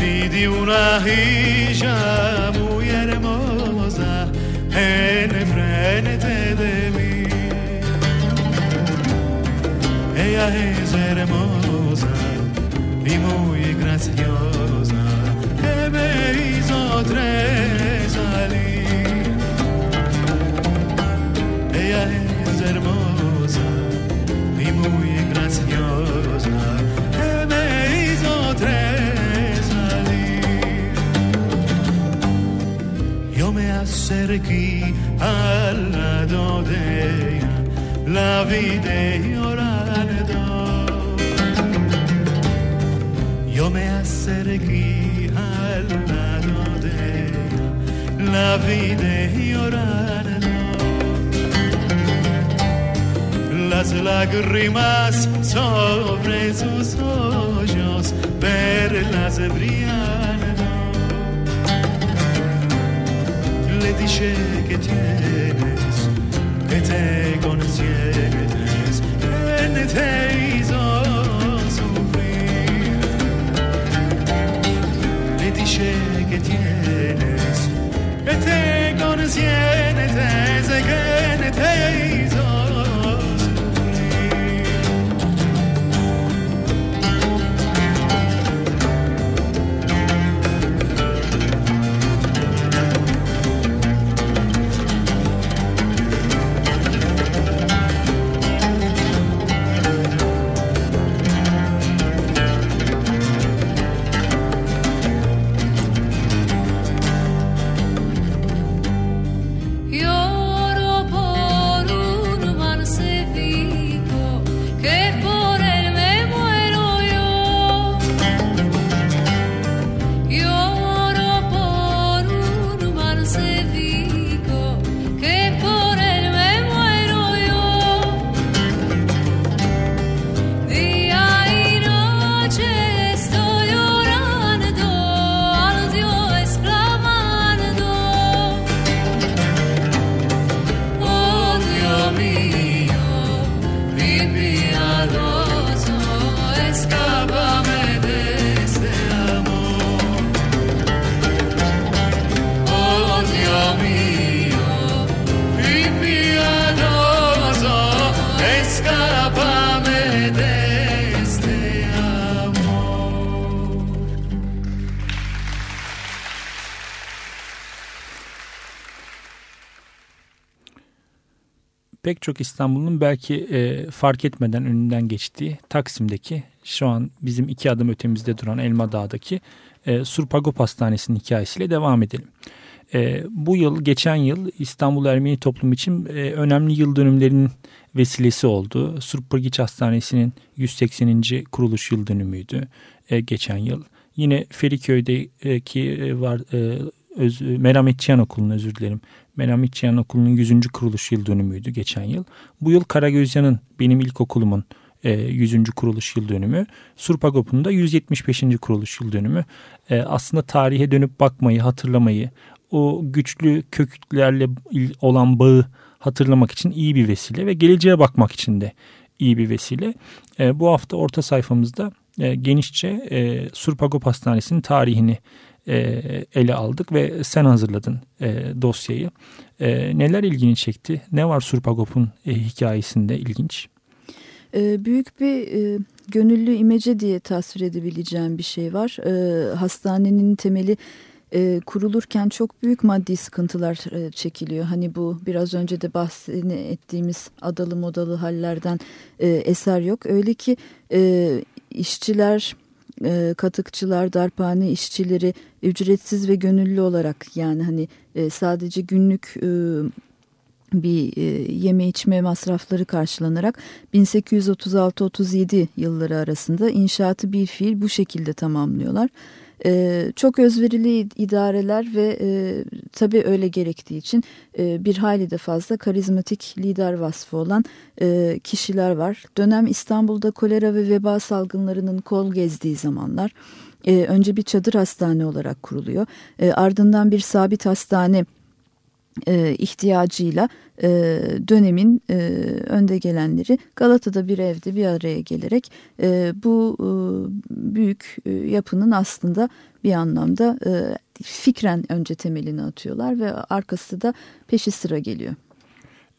vidi una hija muy hermosa en frente de ella es hermosa y muy graciosa que me hizo salir. Ella es hermosa y muy graciosa que me hizo salir. Yo me acerqué al lado de ella, la vi de llorar. cerchi alla rodea la vide llorando las lágrimas sobre sus ojos perlas brillando le dice que tienes que te concienes en te hizo dice che tienes, e te con siete te. Pek çok İstanbul'un belki e, fark etmeden önünden geçtiği Taksim'deki şu an bizim iki adım ötemizde duran Elma Dağ'daki e, Surpagop Hastanesi'nin hikayesiyle devam edelim. E, bu yıl, geçen yıl İstanbul Ermeni toplum için e, önemli yıl dönümlerinin vesilesi oldu. Surpagiç Hastanesi'nin 180. kuruluş yıl dönümüydü e, geçen yıl. Yine Feriköy'deki e, var e, öz, Merametçiyan Okulu'nun özür dilerim. Merametçiyan Okulu'nun 100. kuruluş yıl dönümüydü geçen yıl. Bu yıl Karagözyan'ın benim ilkokulumun 100. E, kuruluş yıl dönümü. Surpagop'un da 175. kuruluş yıl dönümü. E, aslında tarihe dönüp bakmayı, hatırlamayı, o güçlü köklerle olan bağı hatırlamak için iyi bir vesile ve geleceğe bakmak için de iyi bir vesile. E, bu hafta orta sayfamızda genişçe Surpagop Hastanesi'nin tarihini ele aldık ve sen hazırladın dosyayı. neler ilgini çekti? Ne var Surpagop'un hikayesinde ilginç? e, büyük bir e, gönüllü imece diye tasvir edebileceğim bir şey var. E, hastanenin temeli e, kurulurken çok büyük maddi sıkıntılar e, çekiliyor. Hani bu biraz önce de bahsini ettiğimiz adalı modalı hallerden e, eser yok. Öyle ki e, işçiler, e, katıkçılar, darphane işçileri ücretsiz ve gönüllü olarak yani hani e, sadece günlük e, bir e, yeme içme masrafları karşılanarak 1836-37 yılları arasında inşaatı bir fiil bu şekilde tamamlıyorlar. E, çok özverili idareler ve e, tabii öyle gerektiği için e, bir hayli de fazla karizmatik lider vasfı olan e, kişiler var. Dönem İstanbul'da kolera ve veba salgınlarının kol gezdiği zamanlar e, önce bir çadır hastane olarak kuruluyor. E, ardından bir sabit hastane e, ihtiyacıyla e, dönemin e, önde gelenleri Galata'da bir evde bir araya gelerek e, bu e, büyük e, yapının aslında bir anlamda e, fikren önce temelini atıyorlar ve arkası da peşi sıra geliyor.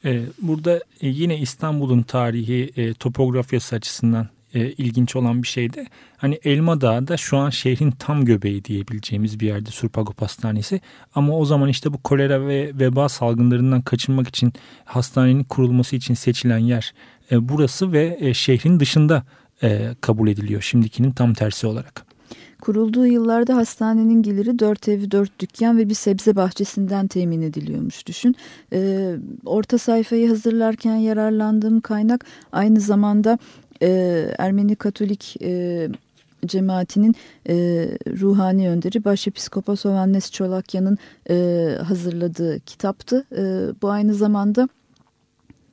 E, burada e, yine İstanbul'un tarihi e, topografyası açısından e, ilginç olan bir şey de hani Elma Dağı'da şu an şehrin tam göbeği diyebileceğimiz bir yerde Surpagop Hastanesi. Ama o zaman işte bu kolera ve veba salgınlarından kaçınmak için hastanenin kurulması için seçilen yer e, burası ve e, şehrin dışında e, kabul ediliyor şimdikinin tam tersi olarak. Kurulduğu yıllarda hastanenin geliri dört ev, dört dükkan ve bir sebze bahçesinden temin ediliyormuş düşün. Ee, orta sayfayı hazırlarken yararlandığım kaynak aynı zamanda e, Ermeni Katolik e, cemaatinin e, ruhani önderi Başepiskopos Ovannes Çolakya'nın e, hazırladığı kitaptı. E, bu aynı zamanda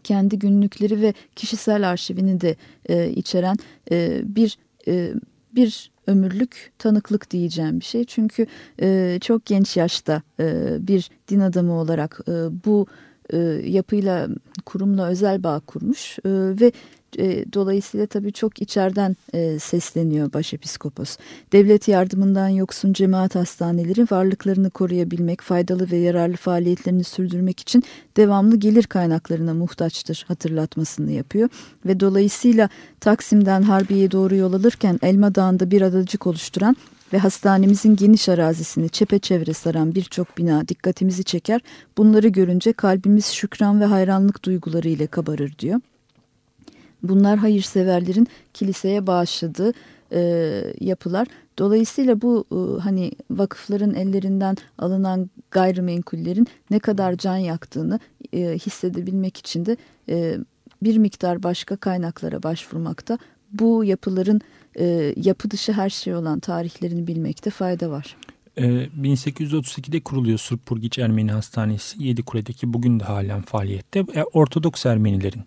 kendi günlükleri ve kişisel arşivini de e, içeren e, bir e, bir ömürlük tanıklık diyeceğim bir şey. Çünkü e, çok genç yaşta e, bir din adamı olarak e, bu e, yapıyla kurumla özel bağ kurmuş e, ve e, dolayısıyla tabii çok içeriden e, sesleniyor başepiskopos. Devlet yardımından yoksun cemaat hastaneleri varlıklarını koruyabilmek, faydalı ve yararlı faaliyetlerini sürdürmek için devamlı gelir kaynaklarına muhtaçtır hatırlatmasını yapıyor. Ve dolayısıyla Taksim'den Harbiye'ye doğru yol alırken Elma Dağı'nda bir adacık oluşturan ve hastanemizin geniş arazisini çepeçevre saran birçok bina dikkatimizi çeker. Bunları görünce kalbimiz şükran ve hayranlık duyguları ile kabarır diyor. Bunlar hayırseverlerin kiliseye bağışladığı e, yapılar. Dolayısıyla bu e, hani vakıfların ellerinden alınan gayrimenkullerin ne kadar can yaktığını e, hissedebilmek için de e, bir miktar başka kaynaklara başvurmakta. Bu yapıların e, yapı dışı her şey olan tarihlerini bilmekte fayda var. 1832'de kuruluyor Surpurgiç Ermeni Hastanesi Yedikule'deki bugün de halen faaliyette. Ortodoks Ermenilerin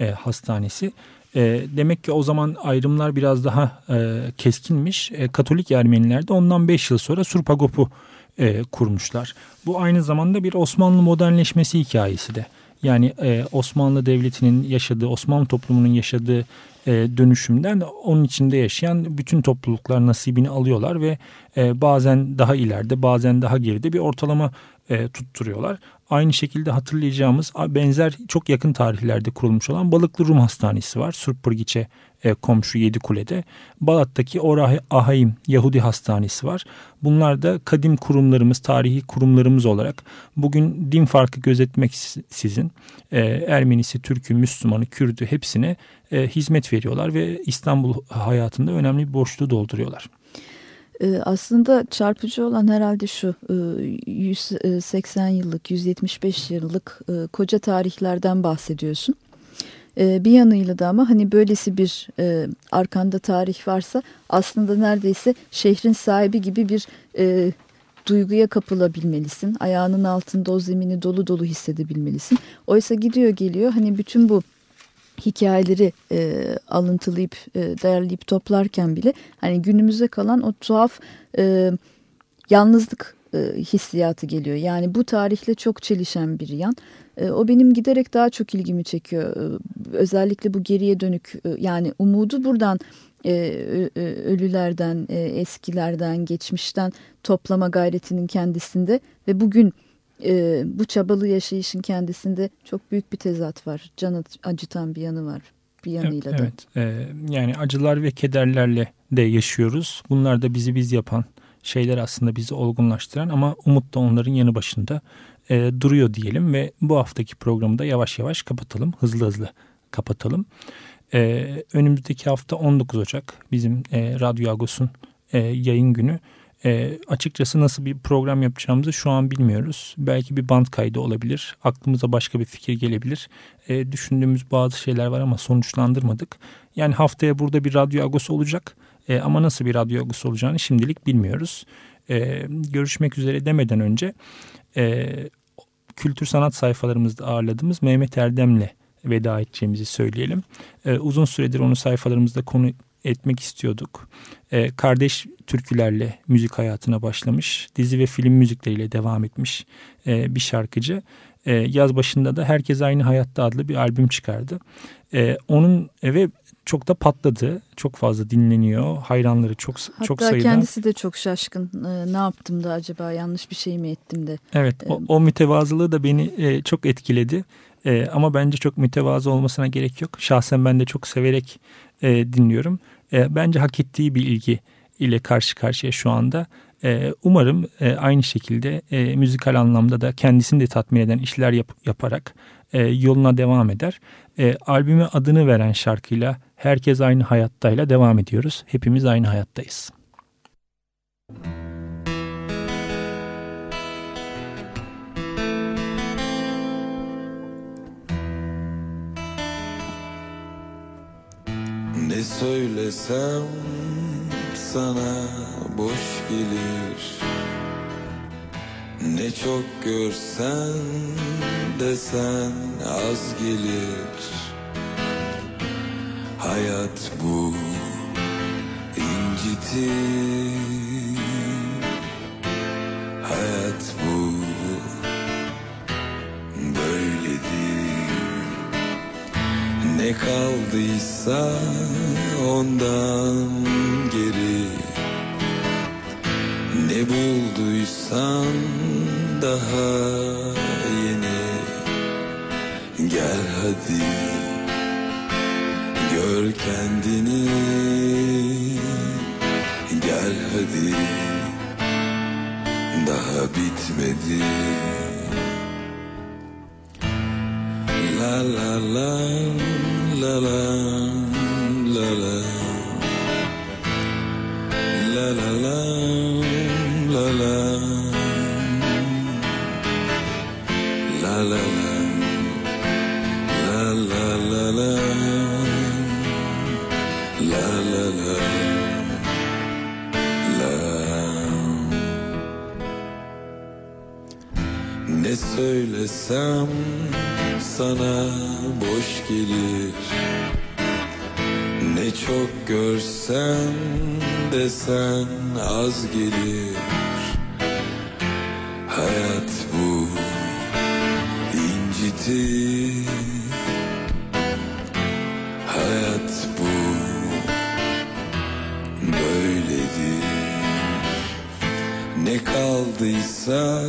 e, hastanesi. E, demek ki o zaman ayrımlar biraz daha e, keskinmiş. E, Katolik Ermeniler de ondan 5 yıl sonra Surpagop'u e, kurmuşlar. Bu aynı zamanda bir Osmanlı modernleşmesi hikayesi de. Yani e, Osmanlı Devleti'nin yaşadığı, Osmanlı toplumunun yaşadığı e, dönüşümden onun içinde yaşayan bütün topluluklar nasibini alıyorlar ve e, bazen daha ileride bazen daha geride bir ortalama e, tutturuyorlar. Aynı şekilde hatırlayacağımız benzer çok yakın tarihlerde kurulmuş olan Balıklı Rum Hastanesi var. Surpırgiç'e e, komşu Yedikule'de. Balat'taki Orah Ahayim Yahudi Hastanesi var. Bunlar da kadim kurumlarımız, tarihi kurumlarımız olarak bugün din farkı gözetmek sizin e, Ermenisi, Türk'ü, Müslümanı, Kürdü hepsine e, hizmet veriyorlar ve İstanbul hayatında önemli bir boşluğu dolduruyorlar. Ee, aslında çarpıcı olan herhalde şu 180 e, yıllık 175 yıllık e, koca tarihlerden bahsediyorsun. E, bir yanıyla da ama hani böylesi bir arkanda tarih varsa aslında neredeyse şehrin sahibi gibi bir duyguya kapılabilmelisin. Ayağının altında o zemini dolu dolu hissedebilmelisin. Oysa gidiyor geliyor hani bütün bu hikayeleri e, alıntılayıp e, değerleyip toplarken bile hani günümüze kalan o tuhaf e, yalnızlık e, hissiyatı geliyor. Yani bu tarihle çok çelişen bir yan. E, o benim giderek daha çok ilgimi çekiyor. E, özellikle bu geriye dönük e, yani umudu buradan e, ölülerden, e, eskilerden, geçmişten toplama gayretinin kendisinde ve bugün e, bu çabalı yaşayışın kendisinde çok büyük bir tezat var. Can acıtan bir yanı var bir yanıyla evet, da. Evet, e, yani acılar ve kederlerle de yaşıyoruz. Bunlar da bizi biz yapan şeyler aslında bizi olgunlaştıran ama umut da onların yanı başında e, duruyor diyelim ve bu haftaki programı da yavaş yavaş kapatalım. Hızlı hızlı kapatalım. E, önümüzdeki hafta 19 Ocak bizim e, Radyo Agos'un e, yayın günü. E, açıkçası nasıl bir program yapacağımızı şu an bilmiyoruz. Belki bir band kaydı olabilir. Aklımıza başka bir fikir gelebilir. E, düşündüğümüz bazı şeyler var ama sonuçlandırmadık. Yani haftaya burada bir radyo agosu olacak. E, ama nasıl bir radyo agosu olacağını şimdilik bilmiyoruz. E, görüşmek üzere demeden önce e, kültür sanat sayfalarımızda ağırladığımız Mehmet Erdem'le veda edeceğimizi söyleyelim. E, uzun süredir onu sayfalarımızda konu etmek istiyorduk. E, kardeş türkülerle müzik hayatına başlamış. Dizi ve film müzikleriyle devam etmiş e, bir şarkıcı. E, yaz başında da Herkes Aynı Hayatta adlı bir albüm çıkardı. E, onun ve çok da patladı. Çok fazla dinleniyor. Hayranları çok Hatta çok sayıda. Hatta kendisi de çok şaşkın. Ee, ne yaptım da acaba yanlış bir şey mi ettim de. Evet o, o mütevazılığı da beni e, çok etkiledi. E, ama bence çok mütevazı olmasına gerek yok. Şahsen ben de çok severek e, dinliyorum. E, bence hak ettiği bir ilgi ile karşı karşıya şu anda. E, umarım e, aynı şekilde müzikal anlamda da kendisini de tatmin eden işler yap, yaparak yoluna devam eder. E, albüme adını veren şarkıyla Herkes Aynı Hayattayla devam ediyoruz. Hepimiz aynı hayattayız. Müzik Ne söylesem sana boş gelir. Ne çok görsen desen az gelir. Hayat bu incitir. Hayat bu Ne kaldıysa ondan geri. Ne bulduysan daha yeni. Gel hadi gör kendini. Gel hadi daha bitmedi. La la la söylesem sana boş gelir. Ne çok görsen desen az gelir. Hayat bu incitir. Hayat bu böyledir. Ne kaldıysa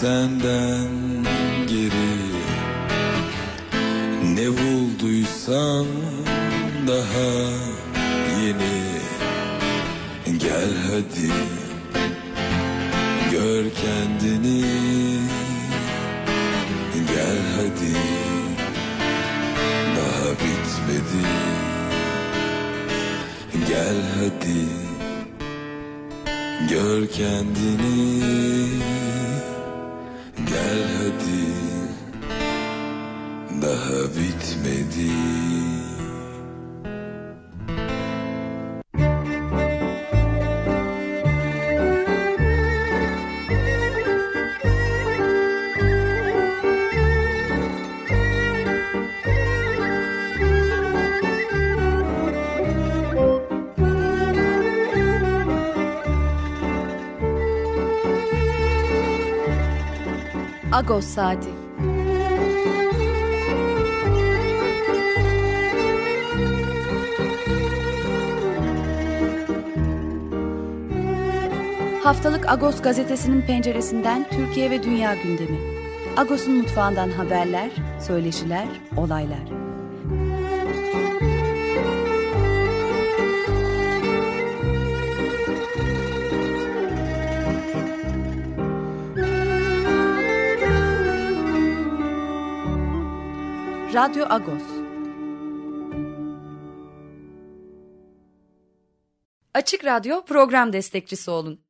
senden bulduysan daha yeni. Gel hadi gör kendini. Gel hadi daha bitmedi. Gel hadi gör kendini Agos Saati Haftalık Agos gazetesinin penceresinden Türkiye ve dünya gündemi. Agos'un mutfağından haberler, söyleşiler, olaylar. Radyo Agos. Açık Radyo program destekçisi olun.